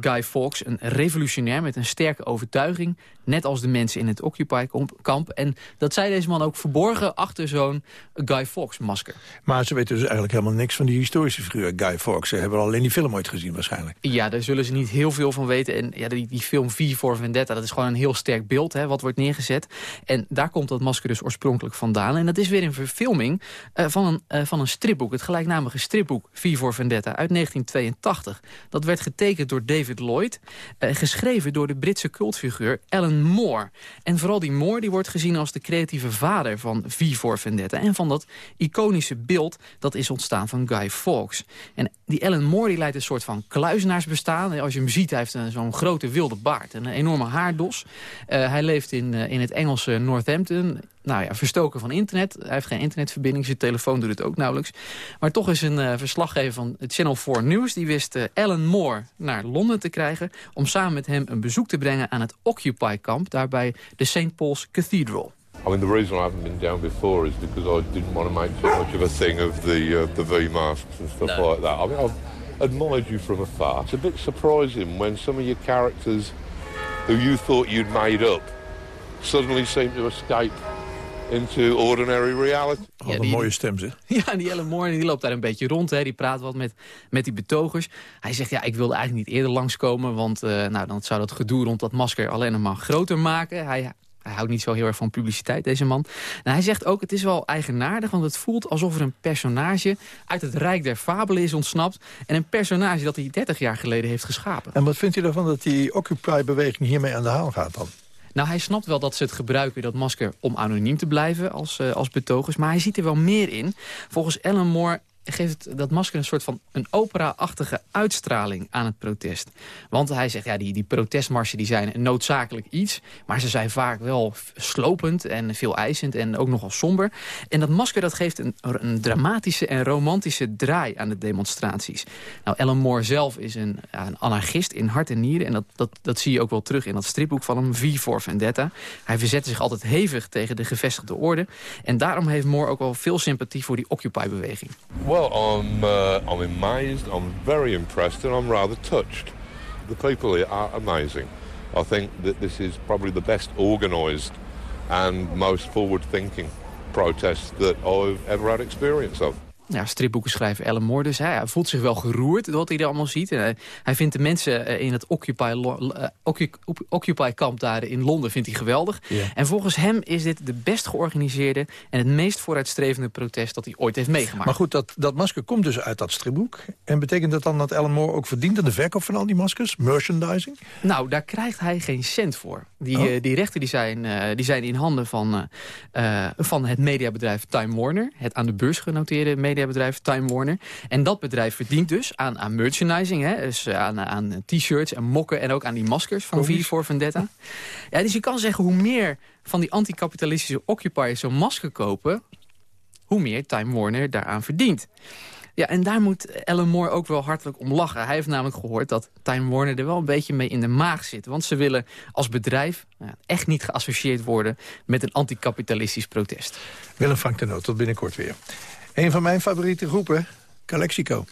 Guy Fawkes een revolutionair met een sterke overtuiging... net als de mensen in het Occupy-kamp. En dat zei deze man ook verborgen achter zo'n Guy Fawkes-masker. Maar ze weten dus eigenlijk helemaal niks van die historische figuur Guy Fawkes. Ze hebben alleen die film ooit gezien waarschijnlijk. Ja, daar zullen ze niet heel veel van weten. En ja, die, die film V voor Vendetta is gewoon een heel sterk beeld hè, wat wordt neergezet. En daar komt dat masker dus oorspronkelijk vandaan. En dat is weer een verfilming uh, van, een, uh, van een stripboek. Het gelijknamige stripboek V voor Vendetta uit 1982. Dat werd getekend door David Lloyd. Uh, geschreven door de Britse cultfiguur Alan Moore. En vooral die Moore die wordt gezien als de creatieve vader van V voor Vendetta. En van dat iconische beeld dat is ontstaan van Guy Fawkes. En die Alan Moore die leidt een soort van kluizenaarsbestaan. Als je hem ziet, hij heeft zo'n grote wilde baard. En een enorme haardos. Uh, hij leeft in, uh, in het Engelse Northampton. Nou ja, verstoken van internet. Hij heeft geen internetverbinding. Zijn telefoon doet het ook nauwelijks. Maar toch is een uh, verslaggever van Channel 4 News... die wist Alan Moore naar Londen te krijgen... om samen met hem een bezoek te brengen aan het Occupy-kamp... daarbij de St. Paul's Cathedral. I mean, the reason I haven't been down before is because I didn't want to make too much of a thing of the uh, the V masks and stuff no. like that. I mean, I've admired you from afar. It's a bit surprising when some of your characters who you thought you'd made up suddenly seem to escape into ordinary reality. Wat een mooie stem zeg. <laughs> Ja, die Ellen Moore die loopt daar een beetje rond. Hè. Die praat wat met, met die betogers. Hij zegt, ja, ik wilde eigenlijk niet eerder langskomen... want uh, nou, dan zou dat gedoe rond dat masker alleen nog maar groter maken. Hij, hij houdt niet zo heel erg van publiciteit, deze man. Nou, hij zegt ook, het is wel eigenaardig... want het voelt alsof er een personage uit het Rijk der Fabelen is ontsnapt... en een personage dat hij 30 jaar geleden heeft geschapen. En wat vindt u ervan dat die Occupy-beweging hiermee aan de haal gaat dan? Nou, hij snapt wel dat ze het gebruiken, dat masker, om anoniem te blijven als, uh, als betogers. Maar hij ziet er wel meer in. Volgens Ellen Moore geeft dat masker een soort van een opera-achtige uitstraling aan het protest. Want hij zegt, ja, die, die protestmarsen die zijn noodzakelijk iets... maar ze zijn vaak wel slopend en veel eisend en ook nogal somber. En dat masker dat geeft een, een dramatische en romantische draai aan de demonstraties. Nou, Ellen Moore zelf is een, ja, een anarchist in hart en nieren... en dat, dat, dat zie je ook wel terug in dat stripboek van hem, V for Vendetta. Hij verzette zich altijd hevig tegen de gevestigde orde... en daarom heeft Moore ook wel veel sympathie voor die Occupy-beweging. Well, I'm, uh, I'm amazed, I'm very impressed, and I'm rather touched. The people here are amazing. I think that this is probably the best organised and most forward-thinking protest that I've ever had experience of. Ja, stripboekenschrijver Ellen Moore dus. Hij, hij voelt zich wel geroerd door wat hij er allemaal ziet. En hij, hij vindt de mensen eh, in het Occupy, lo- eh, Occu- Occupy kamp daar in Londen vindt hij geweldig. En volgens hem is dit de best georganiseerde en het meest vooruitstrevende protest dat hij ooit heeft meegemaakt. Maar goed, dat, dat masker komt dus uit dat stripboek. En betekent dat dan dat Alan Moore ook verdient aan de verkoop van al die maskers? Merchandising? Nou, daar krijgt hij geen cent voor. Die, Oh. eh, die rechten die zijn, eh, die zijn in handen van, eh, van het mediabedrijf Time Warner. Het aan de beurs genoteerde mediabedrijf Time Warner. En dat bedrijf verdient dus aan, aan merchandising. Hè, dus aan, aan t-shirts en mokken en ook aan die maskers van V voor Vendetta. Ja, dus je kan zeggen, hoe meer van die anticapitalistische occupiers zo'n masker kopen... hoe meer Time Warner daaraan verdient. Ja, en daar moet Ellen Moore ook wel hartelijk om lachen. Hij heeft namelijk gehoord dat Time Warner er wel een beetje mee in de maag zit. Want ze willen als bedrijf nou echt niet geassocieerd worden met een anticapitalistisch protest. Willem Frank de Noot, tot binnenkort weer. Een van mijn favoriete groepen, Calexico.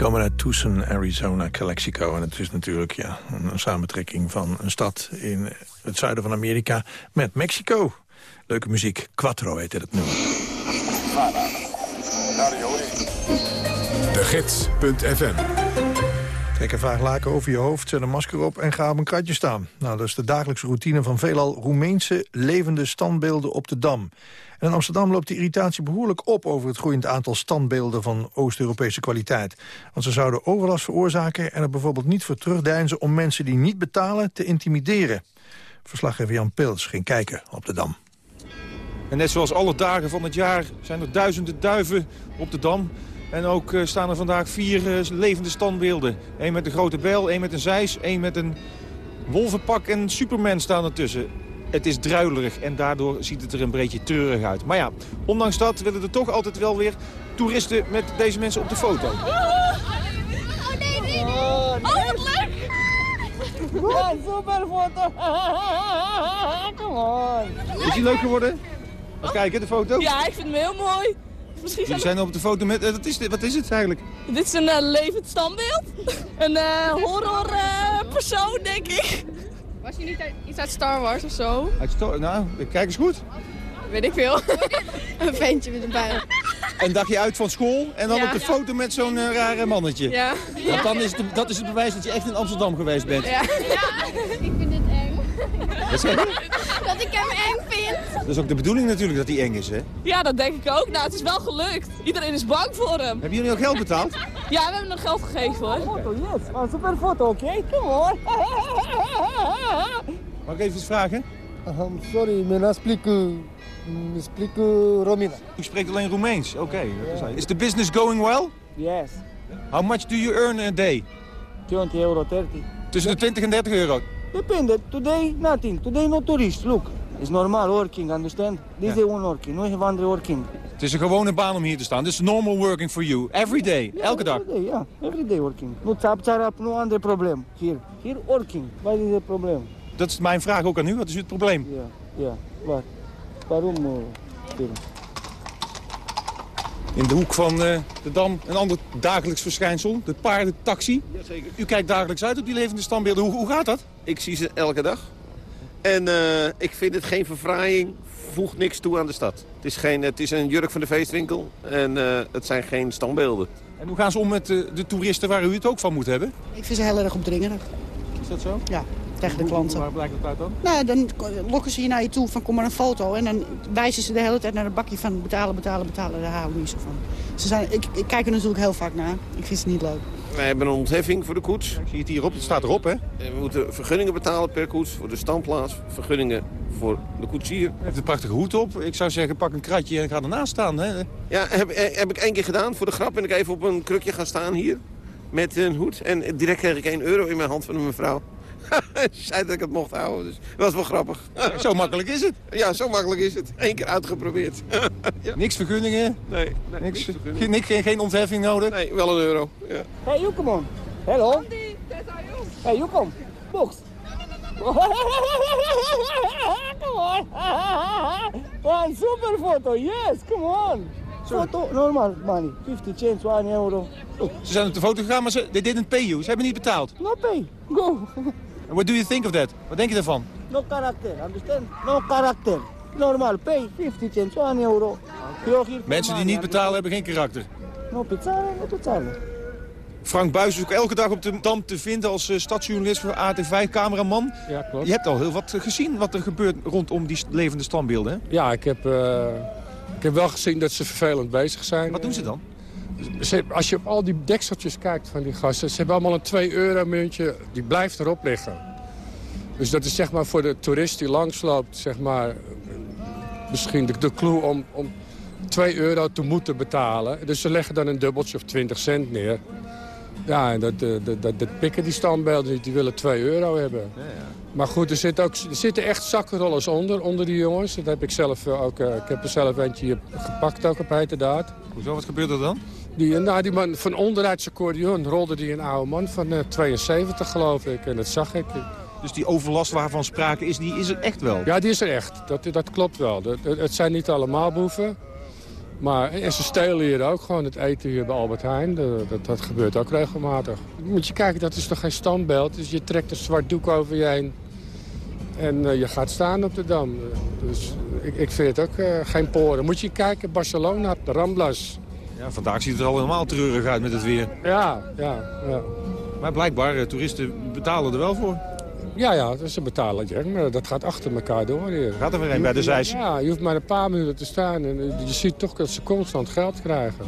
Komen uit Tucson, Arizona, Calexico. En het is natuurlijk ja, een samentrekking van een stad in het zuiden van Amerika met Mexico. Leuke muziek. Quattro heette het nummer. De Gids.fm Trek een vaag laken over je hoofd, zet een masker op en ga op een kratje staan. Nou, dat is de dagelijkse routine van veelal Roemeense levende standbeelden op de Dam. En in Amsterdam loopt de irritatie behoorlijk op over het groeiend aantal standbeelden van Oost-Europese kwaliteit. Want ze zouden overlast veroorzaken en er bijvoorbeeld niet voor terugdeinzen om mensen die niet betalen te intimideren. Verslaggever Jan Pils ging kijken op de Dam. En net zoals alle dagen van het jaar zijn er duizenden duiven op de Dam. En ook eh, staan er vandaag vier eh, levende standbeelden. Eén met een grote bijl, één met een zeis, één met een wolvenpak en Superman staan ertussen. Het is druilerig en daardoor ziet het er een beetje treurig uit. Maar ja, ondanks dat willen er toch altijd wel weer toeristen met deze mensen op de foto. Oh, nee, nee, nee. Oh, wat leuk! Ja, super foto. <laughs> Come on. Is die leuk geworden? Eens kijken, de foto. Ja, ik vind hem heel mooi. Misschien Jullie zijn zijn op de foto met... eh, wat, is dit, wat is het eigenlijk? Dit is een eh, levend standbeeld. <laughs> Een eh, horror eh, persoon, denk ik. Was je niet iets uit Star Wars of zo? Uit Sto- nou, kijk eens goed. Weet ik veel. <laughs> een ventje met een bijl. Een dagje uit van school en dan Ja. op de foto met zo'n rare mannetje. Ja. Want dan is het, dat is het bewijs dat je echt in Amsterdam geweest bent. Ja. Ik vind het. Wat zeg je? Dat ik hem eng vind. Dat is ook de bedoeling natuurlijk dat hij eng is, hè? ja, dat denk ik ook. Nou, het is wel gelukt. Iedereen is bang voor hem. Hebben jullie ook geld betaald? Ja, we hebben hem geld gegeven hoor. Foto, yes. Super foto, oké? Come on. Mag ik even iets vragen? Um, sorry, men speak, uh, mm, Romina. U spreekt alleen Roemeens. Oké. Is the business going well? Yes. How much do you earn a day? 20 euro, 30. Tussen de 20 en 30 euro. Depende. Today, nothing. Today, no tourist. Look. It's normal working, understand? This Ja. is one working. No have andere working. Het is een gewone baan om hier te staan. This is normal working for you. Every day. Elke dag. Every day, yeah. Every day working. No tap charap, no andere problem. Here. Here working. What is the problem? Dat is mijn vraag ook aan u. Wat is het probleem? Ja, ja. Wat? Waarom? Uh, hier? In de hoek van eh, de Dam een ander dagelijks verschijnsel. De paardentaxi. Jazeker. U kijkt dagelijks uit op die levende standbeelden. Hoe, hoe gaat dat? Ik zie ze elke dag. En eh, ik vind het geen verfraaiing, voegt niks toe aan de stad. Het is, geen, het is een jurk van de feestwinkel en eh, het zijn geen standbeelden. En hoe gaan ze om met eh, de toeristen waar u het ook van moet hebben? Ik vind ze heel erg opdringerig. Is dat zo? Ja, tegen de klanten. Waar blijkt dat uit dan? Nou, dan lokken ze je naar je toe van kom maar een foto. En dan wijzen ze de hele tijd naar een bakje van betalen, betalen, betalen. Daar houden we niet zo van. Ze zijn, ik, ik kijk er natuurlijk heel vaak naar. Ik vind ze niet leuk. Wij hebben een ontheffing voor de koets. Ik zie het hierop, het staat erop hè? We moeten vergunningen betalen per koets voor de standplaats. Vergunningen voor de koetsier. U heeft een prachtige hoed op. Ik zou zeggen, pak een kratje en ga ernaast staan. Hè? Ja, heb, eh, heb ik één keer gedaan. Voor de grap ben ik even op een krukje gaan staan hier. Met een hoed. En direct kreeg ik 1 euro in mijn hand van een mevrouw. <laughs> Ze zei dat ik het mocht houden. Dus dat was wel grappig. Zo makkelijk is het. Ja, zo makkelijk is het. Eén keer uitgeprobeerd. <laughs> ja. Niks vergunningen? Nee, nee Niks, niks geen, niks- geen, geen ontheffing nodig? Nee, wel een euro. Ja. Hey, you come on. Hello. Hey, you come. Box. come on. One super photo. Yes, come on. Foto, normal money. 50 cents, 1 euro. Ze zijn op de foto gegaan, maar ze they didn't pay you. Ze hebben niet betaald. No pay. Go. <laughs> And what do you think of that? Wat denk je daarvan? No character, understand? No character. Normal, pay 50 cents, 1 euro. Mensen die niet betalen hebben geen karakter. No betalen, no betalen. Frank Buis is ook elke dag op de Dam te vinden als eh, stadsjournalist voor AT5, cameraman. Ja, klopt. Je hebt al heel wat gezien wat er gebeurt rondom die levende standbeelden, hè? Ja, ik heb, eh, ik heb wel gezien dat ze vervelend bezig zijn. Wat doen ze dan? Ze, als je op al die dekseltjes kijkt van die gasten... ze hebben allemaal een 2 euro muntje, die blijft erop liggen. Dus dat is zeg maar voor de toerist die langsloopt... zeg maar, misschien de, de clue om, om 2 euro te moeten betalen. Dus ze leggen dan een dubbeltje of 20 cent neer. Ja, en dat, dat, dat, dat pikken die standbeelden niet. Die willen 2 euro hebben. Maar goed, er, zit ook, er zitten echt zakkenrollers onder, onder die jongens. Dat heb ik zelf eh, ook. eh, ik heb er zelf eentje gepakt ook op heiterdaad. Hoezo, wat gebeurt er dan? Die, nou, die man van onderuit zijn accordeon rolde die een oude man van eh, 72 geloof ik. En dat zag ik. Dus die overlast waarvan sprake is, die is er echt wel? Ja, die is er echt. Dat, dat klopt wel. Dat, het- zijn niet allemaal boeven. Maar en ze stelen hier ook gewoon het eten hier bij Albert Heijn. Dat, dat gebeurt ook regelmatig. Moet je kijken, dat is toch geen standbeeld? Dus je trekt een zwart doek over je heen. En eh, je gaat staan op de Dam. Dus ik, ik vind het ook eh, geen poren. Moet je kijken, Barcelona, de Ramblas. Ja, vandaag ziet het er al helemaal treurig uit met het weer. Ja, ja, ja. Maar blijkbaar, eh, toeristen betalen er wel voor. Ja, ja, ze betalen het, maar dat gaat achter elkaar door hier. Gaat er weer een bij de zeis? Ja, je hoeft maar een paar minuten te staan en eh, je ziet toch dat ze constant geld krijgen.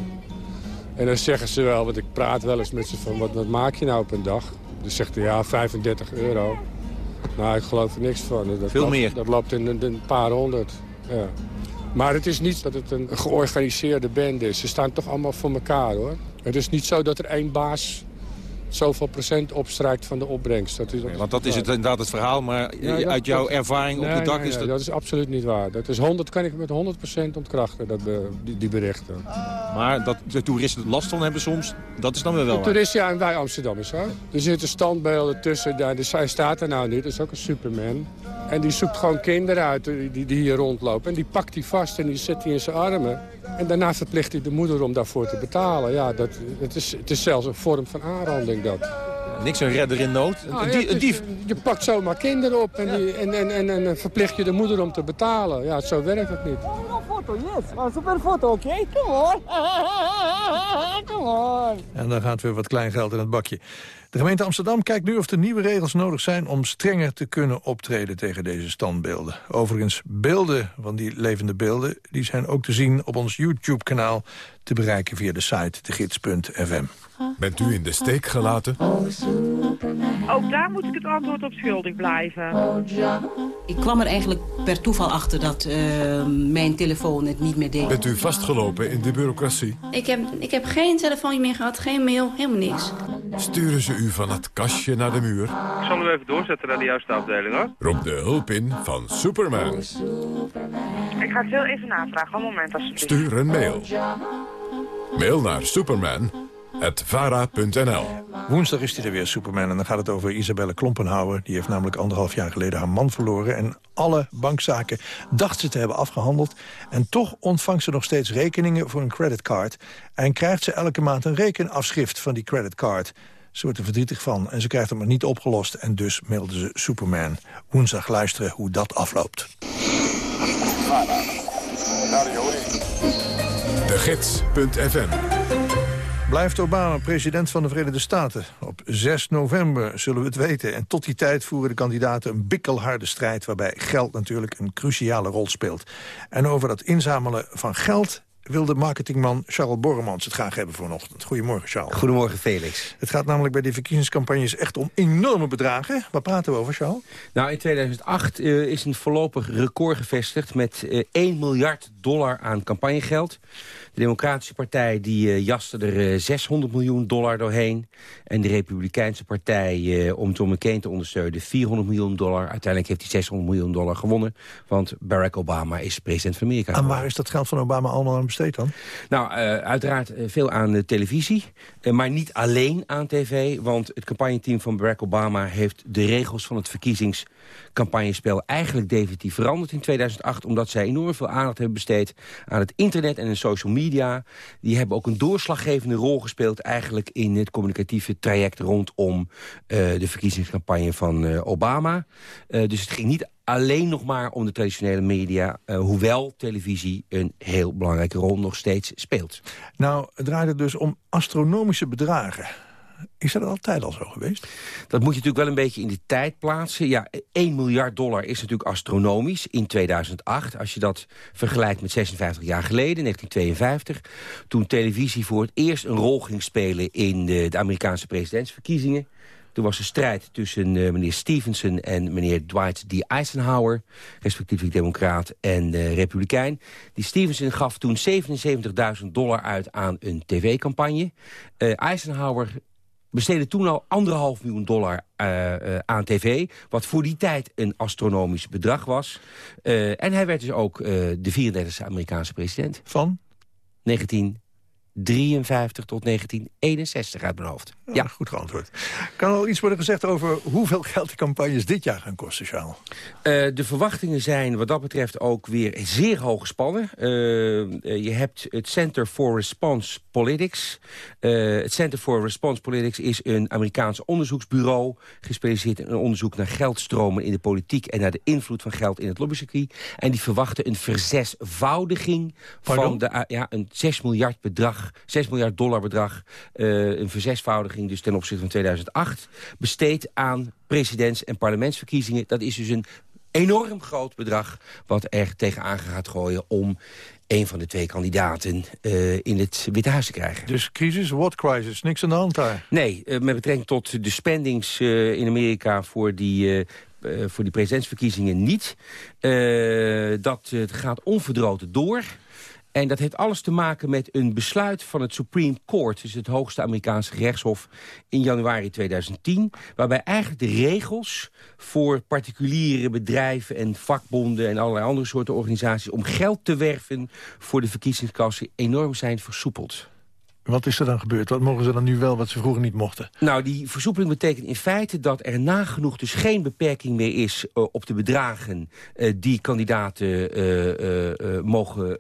En dan zeggen ze wel, want ik praat wel eens met ze van, wat, wat maak je nou op een dag? Dan zegt hij, ja, 35 euro. Nou, ik geloof er niks van. Dat Veel loopt- meer. Dat loopt in een, een paar honderd. Ja. Maar het is niet dat het een georganiseerde band is. Ze staan toch allemaal voor elkaar, hoor. Het is niet zo dat er één baas zoveel procent opstrijkt van de opbrengst. Dat is, Want dat is het, inderdaad het verhaal, maar Ja, dat- uit jouw dat- ervaring op de dak nee, is nee, dat... dat is absoluut niet waar. Dat is 100, kan ik met 100% ontkrachten, dat, die, die berichten. Maar dat de toeristen er last van hebben soms, dat is dan weer wel De waar. toeristen, ja, en wij Amsterdammers, hè. Er zitten standbeelden tussen, daar, dus hij staat er nou niet, dat is ook een superman. En die zoekt gewoon kinderen uit die, die, die hier rondlopen. En die pakt hij vast en die zet hij in zijn armen. En daarna verplicht hij de moeder om daarvoor te betalen. Ja, dat, dat is, het is zelfs een vorm van aanranding, dat. Niks een redder in nood. Een, Nou een ja, een het is- dief. Je pakt zomaar kinderen op en, die, en, en, en, en dan verplicht je de moeder om te betalen. Ja, zo werkt het niet. Foto, yes. Een super foto, oké? Come on. Come on. En dan gaat weer wat klein geld in het bakje. De gemeente Amsterdam kijkt nu of er nieuwe regels nodig zijn... om strenger te kunnen optreden tegen deze standbeelden. Overigens, beelden van die levende beelden... die zijn ook te zien op ons YouTube-kanaal... te bereiken via de site degids.fm. Bent u in de steek gelaten? Ook daar moet ik het antwoord op schuldig blijven. Ik kwam er eigenlijk per toeval achter dat eh, mijn telefoon het niet meer deed. Bent u vastgelopen in de bureaucratie? Ik heb, ik heb geen telefoontje meer gehad, geen mail, helemaal niks. Sturen ze u van het kastje naar de muur? Ik zal u even doorzetten naar de juiste afdeling, hoor. Roep de hulp in van Superman. Ik ga het heel even navragen. Een moment, alsjeblieft. Stuur een mail. Mail naar superman.vara.nl Woensdag is hij er weer, Superman. En dan gaat het over Isabelle Klompenhouwer. Die heeft namelijk anderhalf jaar geleden haar man verloren. En alle bankzaken dacht ze te hebben afgehandeld. En toch ontvangt ze nog steeds rekeningen voor een creditcard. En krijgt ze elke maand een rekenafschrift van die creditcard. Ze wordt er verdrietig van en ze krijgt hem maar niet opgelost. En dus mailde ze Superman. Woensdag luisteren hoe dat afloopt. Gids.fm Blijft Obama president van de Verenigde Staten? Op 6 november zullen we het weten. En tot die tijd voeren de kandidaten een bikkelharde strijd... waarbij geld natuurlijk een cruciale rol speelt. En over dat inzamelen van geld wilde marketingman Charles Borremans het graag hebben vanochtend. Goedemorgen, Charles. Goedemorgen, Felix. Het gaat namelijk bij die verkiezingscampagnes echt om enorme bedragen. Waar praten we over, Charles? Nou, in 2008 eh, is een voorlopig record gevestigd... met eh 1 miljard dollar aan campagnegeld. De Democratische Partij die eh, jaste er eh, 600 miljoen dollar doorheen. En de Republikeinse Partij, eh, om John McCain te ondersteunen... 400 miljoen dollar. Uiteindelijk heeft hij 600 miljoen dollar gewonnen. Want Barack Obama is president van Amerika. En waar is dat geld van Obama allemaal aan besteed dan? Nou, eh, uiteraard eh, veel aan de televisie. eh, maar niet alleen aan tv. Want het campagneteam van Barack Obama... heeft de regels van het verkiezingscampagnespel... eigenlijk definitief veranderd in 2008. Omdat zij enorm veel aandacht hebben besteed aan het internet en de social media. Die hebben ook een doorslaggevende rol gespeeld... eigenlijk in het communicatieve traject rondom eh, de verkiezingscampagne van eh, Obama. Eh, dus het ging niet alleen nog maar om de traditionele media... hoewel televisie een heel belangrijke rol nog steeds speelt. Nou, het draaide dus om astronomische bedragen. Is dat altijd al zo geweest? Dat moet je natuurlijk wel een beetje in de tijd plaatsen. Ja, 1 miljard dollar is natuurlijk astronomisch in 2008. Als je dat vergelijkt met 56 jaar geleden, 1952... toen televisie voor het eerst een rol ging spelen in de, Amerikaanse presidentsverkiezingen. Toen was er strijd tussen eh, meneer Stevenson en meneer Dwight D. Eisenhower... respectievelijk democraat en eh, republikein. Die Stevenson gaf toen 77.000 dollar uit aan een tv-campagne. Eh, Eisenhower besteedde toen al anderhalf miljoen dollar eh, eh, aan tv... wat voor die tijd een astronomisch bedrag was. Eh, en hij werd dus ook de 34e Amerikaanse president. Van? 1953 tot 1961 uit mijn hoofd. Ja, goed geantwoord. Kan al iets worden gezegd over hoeveel geld de campagnes dit jaar gaan kosten, Charles? Eh, de verwachtingen zijn wat dat betreft ook weer zeer hoog gespannen. Eh, eh, je hebt het Center for Response Politics. Het Center for Response Politics is een Amerikaans onderzoeksbureau... gespecialiseerd in een onderzoek naar geldstromen in de politiek... en naar de invloed van geld in het lobbycircuit. En die verwachten een verzesvoudiging Pardon? van de, ja, een 6 miljard bedrag, 6 miljard dollar bedrag... eh, een verzesvoudiging dus ten opzichte van 2008... besteed aan presidents- en parlementsverkiezingen. Dat is dus een enorm groot bedrag wat er tegenaan gaat gooien... om een van de twee kandidaten eh, in het Witte Huis te krijgen. Dus crisis, what crisis? Niks aan de hand daar? Nee, eh, met betrekking tot de spendings in Amerika voor die... voor die presidentsverkiezingen niet. Dat gaat onverdroten door. En dat heeft alles te maken met een besluit van het Supreme Court... dus het hoogste Amerikaanse gerechtshof in januari 2010... waarbij eigenlijk de regels voor particuliere bedrijven en vakbonden... en allerlei andere soorten organisaties om geld te werven voor de verkiezingskassen enorm zijn versoepeld. Wat is er dan gebeurd? Wat mogen ze dan nu wel wat ze vroeger niet mochten? Nou, die versoepeling betekent in feite dat er nagenoeg dus geen beperking meer is uh, op de bedragen uh, die kandidaten uh, mogen,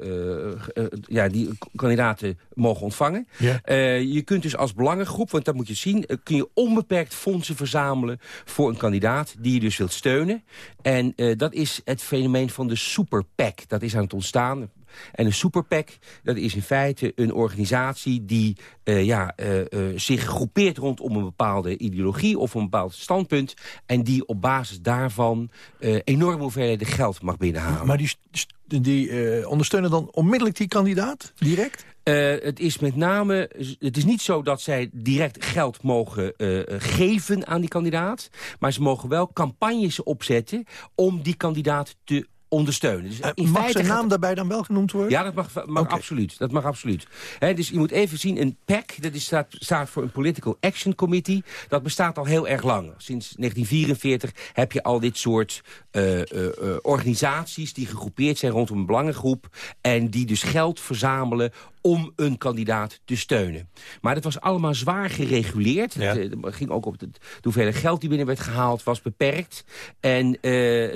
ja, die kandidaten mogen ontvangen. Yeah. je kunt dus als belangengroep, want dat moet je zien, kun je onbeperkt fondsen verzamelen voor een kandidaat die je dus wilt steunen. En dat is het fenomeen van de super PAC. Dat is aan het ontstaan. En een superpack, dat is in feite een organisatie die uh, ja, uh, uh, zich groepeert rondom een bepaalde ideologie of een bepaald standpunt. En die op basis daarvan enorme hoeveelheden geld mag binnenhalen. Maar die, die ondersteunen dan onmiddellijk die kandidaat, direct? Uh, het is met name, het is niet zo dat zij direct geld mogen uh, geven aan die kandidaat. Maar ze mogen wel campagnes opzetten om die kandidaat te ondersteunen. Dus in mag zijn naam daarbij dan wel genoemd worden? Ja, dat mag, mag okay. absoluut. Dat mag absoluut. He, dus je moet even zien, een PAC, dat is, staat, staat voor een Political Action Committee. Dat bestaat al heel erg lang. Sinds 1944 heb je al dit soort uh, uh, organisaties... die gegroepeerd zijn rondom een belangengroep... en die dus geld verzamelen om een kandidaat te steunen. Maar dat was allemaal zwaar gereguleerd. Ja. Het, het, ging ook op het, de hoeveelheid geld die binnen werd gehaald was beperkt. En uh,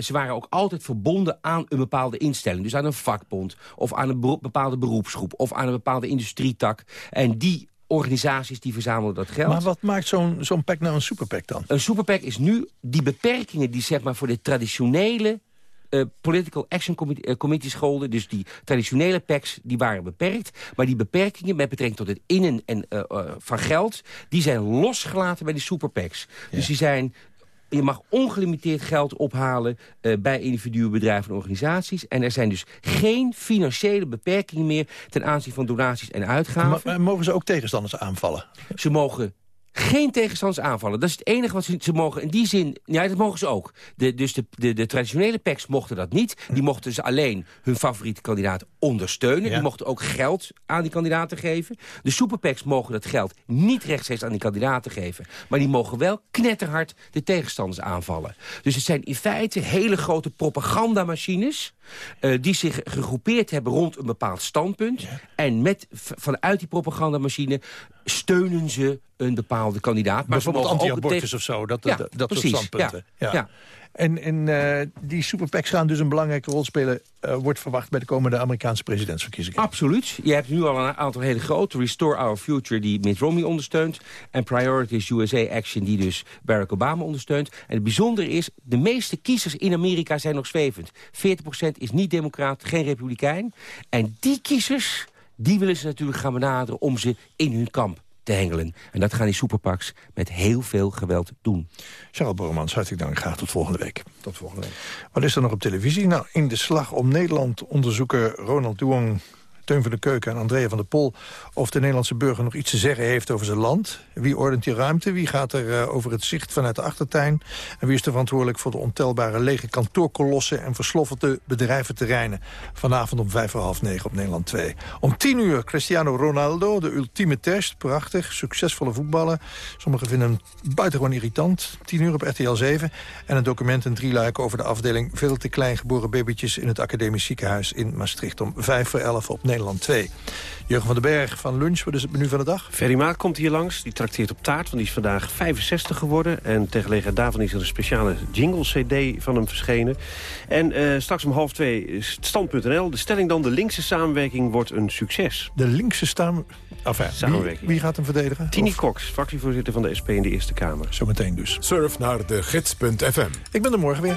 ze waren ook altijd verbonden aan een bepaalde instelling. Dus aan een vakbond of aan een beroep, bepaalde beroepsgroep... of aan een bepaalde industrietak. En die organisaties die verzamelen dat geld. Maar wat maakt zo'n zo'n pack nou een superpack dan? Een superpack is nu die beperkingen die zeg maar voor de traditionele uh, political action committee, uh, committees golden. Dus die traditionele packs die waren beperkt. Maar die beperkingen met betrekking tot het innen en, uh, van geld... die zijn losgelaten bij die superpacks. Ja. Dus die zijn je mag ongelimiteerd geld ophalen uh, bij individuen, bedrijven en organisaties. En er zijn dus geen financiële beperkingen meer ten aanzien van donaties en uitgaven. Maar, mogen ze ook tegenstanders aanvallen? Ze mogen geen tegenstanders aanvallen. Dat is het enige wat ze, ze mogen. In die zin, ja, dat mogen ze ook. De, dus de, de, de traditionele packs mochten dat niet. Die mochten ze alleen hun favoriete kandidaat ondersteunen. Ja. Die mochten ook geld aan die kandidaten geven. De superpacks mogen dat geld niet rechtstreeks aan die kandidaten geven. Maar die mogen wel knetterhard de tegenstanders aanvallen. Dus het zijn in feite hele grote propagandamachines... Uh, die zich gegroepeerd hebben rond een bepaald standpunt. Ja. En met, vanuit die propagandamachine steunen ze een bepaalde kandidaat. Maar Bijvoorbeeld anti-abortus of zo, dat, ja, dat, dat precies, soort standpunten. Ja, ja. En, en uh, die superpacks gaan dus een belangrijke rol spelen... Uh, wordt verwacht bij de komende Amerikaanse presidentsverkiezingen. Absoluut. Je hebt nu al een aantal hele grote. Restore Our Future, die Mitt Romney ondersteunt. En Priorities USA Action, die dus Barack Obama ondersteunt. En het bijzondere is, de meeste kiezers in Amerika zijn nog zwevend. 40% is niet democraat, geen republikein. En die kiezers, die willen ze natuurlijk gaan benaderen... om ze in hun kamp te hengelen. En dat gaan die superpaks met heel veel geweld doen. Charles Bormans, hartelijk dank. Graag tot volgende week. Tot volgende week. Wat is er nog op televisie? Nou, in de slag om Nederland onderzoeken Ronald Duong... Teun van de Keuken en Andrea van der Pol... of de Nederlandse burger nog iets te zeggen heeft over zijn land. Wie ordent die ruimte? Wie gaat er uh, over het zicht vanuit de achtertuin? En wie is er verantwoordelijk voor de ontelbare lege kantoorkolossen... en versloffelde bedrijventerreinen? Vanavond om vijf voor half negen op Nederland 2. Om tien uur Cristiano Ronaldo, de ultieme test. Prachtig, succesvolle voetballer. Sommigen vinden hem buitengewoon irritant. Tien uur op RTL 7. En een document, een drieluik over de afdeling... veel te klein geboren babytjes in het academisch ziekenhuis in Maastricht. Om vijf voor elf op Nederland Nederland 2. Jurgen van den Berg van Lunch, wat is het menu van de dag? Ferry Maat komt hier langs, die trakteert op taart, want die is vandaag 65 geworden. En ter gelegenheid daarvan is er een speciale jingle-cd van hem verschenen. En uh, straks om half twee stand.nl. De stelling dan, de linkse samenwerking wordt een succes. De linkse staan... enfin, samenwerking. Wie, wie, gaat hem verdedigen? Tini of? Cox, fractievoorzitter van de SP in de Eerste Kamer. Zometeen dus. Surf naar de gids.fm. Ik ben er morgen weer.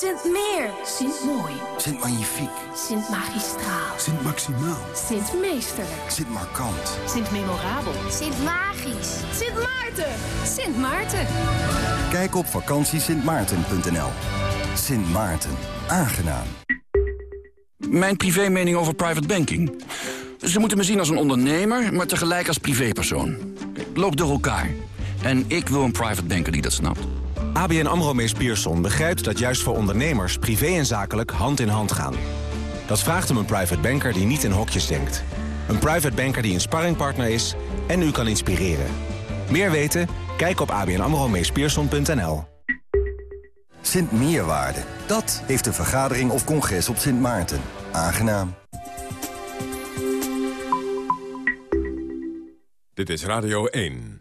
Sint Meer. Sint Mooi. Sint Magnifiek. Sint Magistraal. Sint Maximaal. Sint Meesterlijk. Sint Markant. Sint Memorabel. Sint Magisch. Sint Maarten. Sint Maarten. Kijk op vakantiesintmaarten.nl. Sint Maarten. Aangenaam. Mijn privémening over private banking. Ze moeten me zien als een ondernemer, maar tegelijk als privépersoon. Loop door elkaar. En ik wil een private banker die dat snapt. ABN AMRO Mees Pierson begrijpt dat juist voor ondernemers... privé en zakelijk hand in hand gaan. Dat vraagt om een private banker die niet in hokjes denkt. Een private banker die een sparringpartner is en u kan inspireren. Meer weten? Kijk op abnamromeespierson.nl. Sint Meerwaarde. Dat heeft een vergadering of congres op Sint Maarten. Aangenaam. Dit is Radio 1.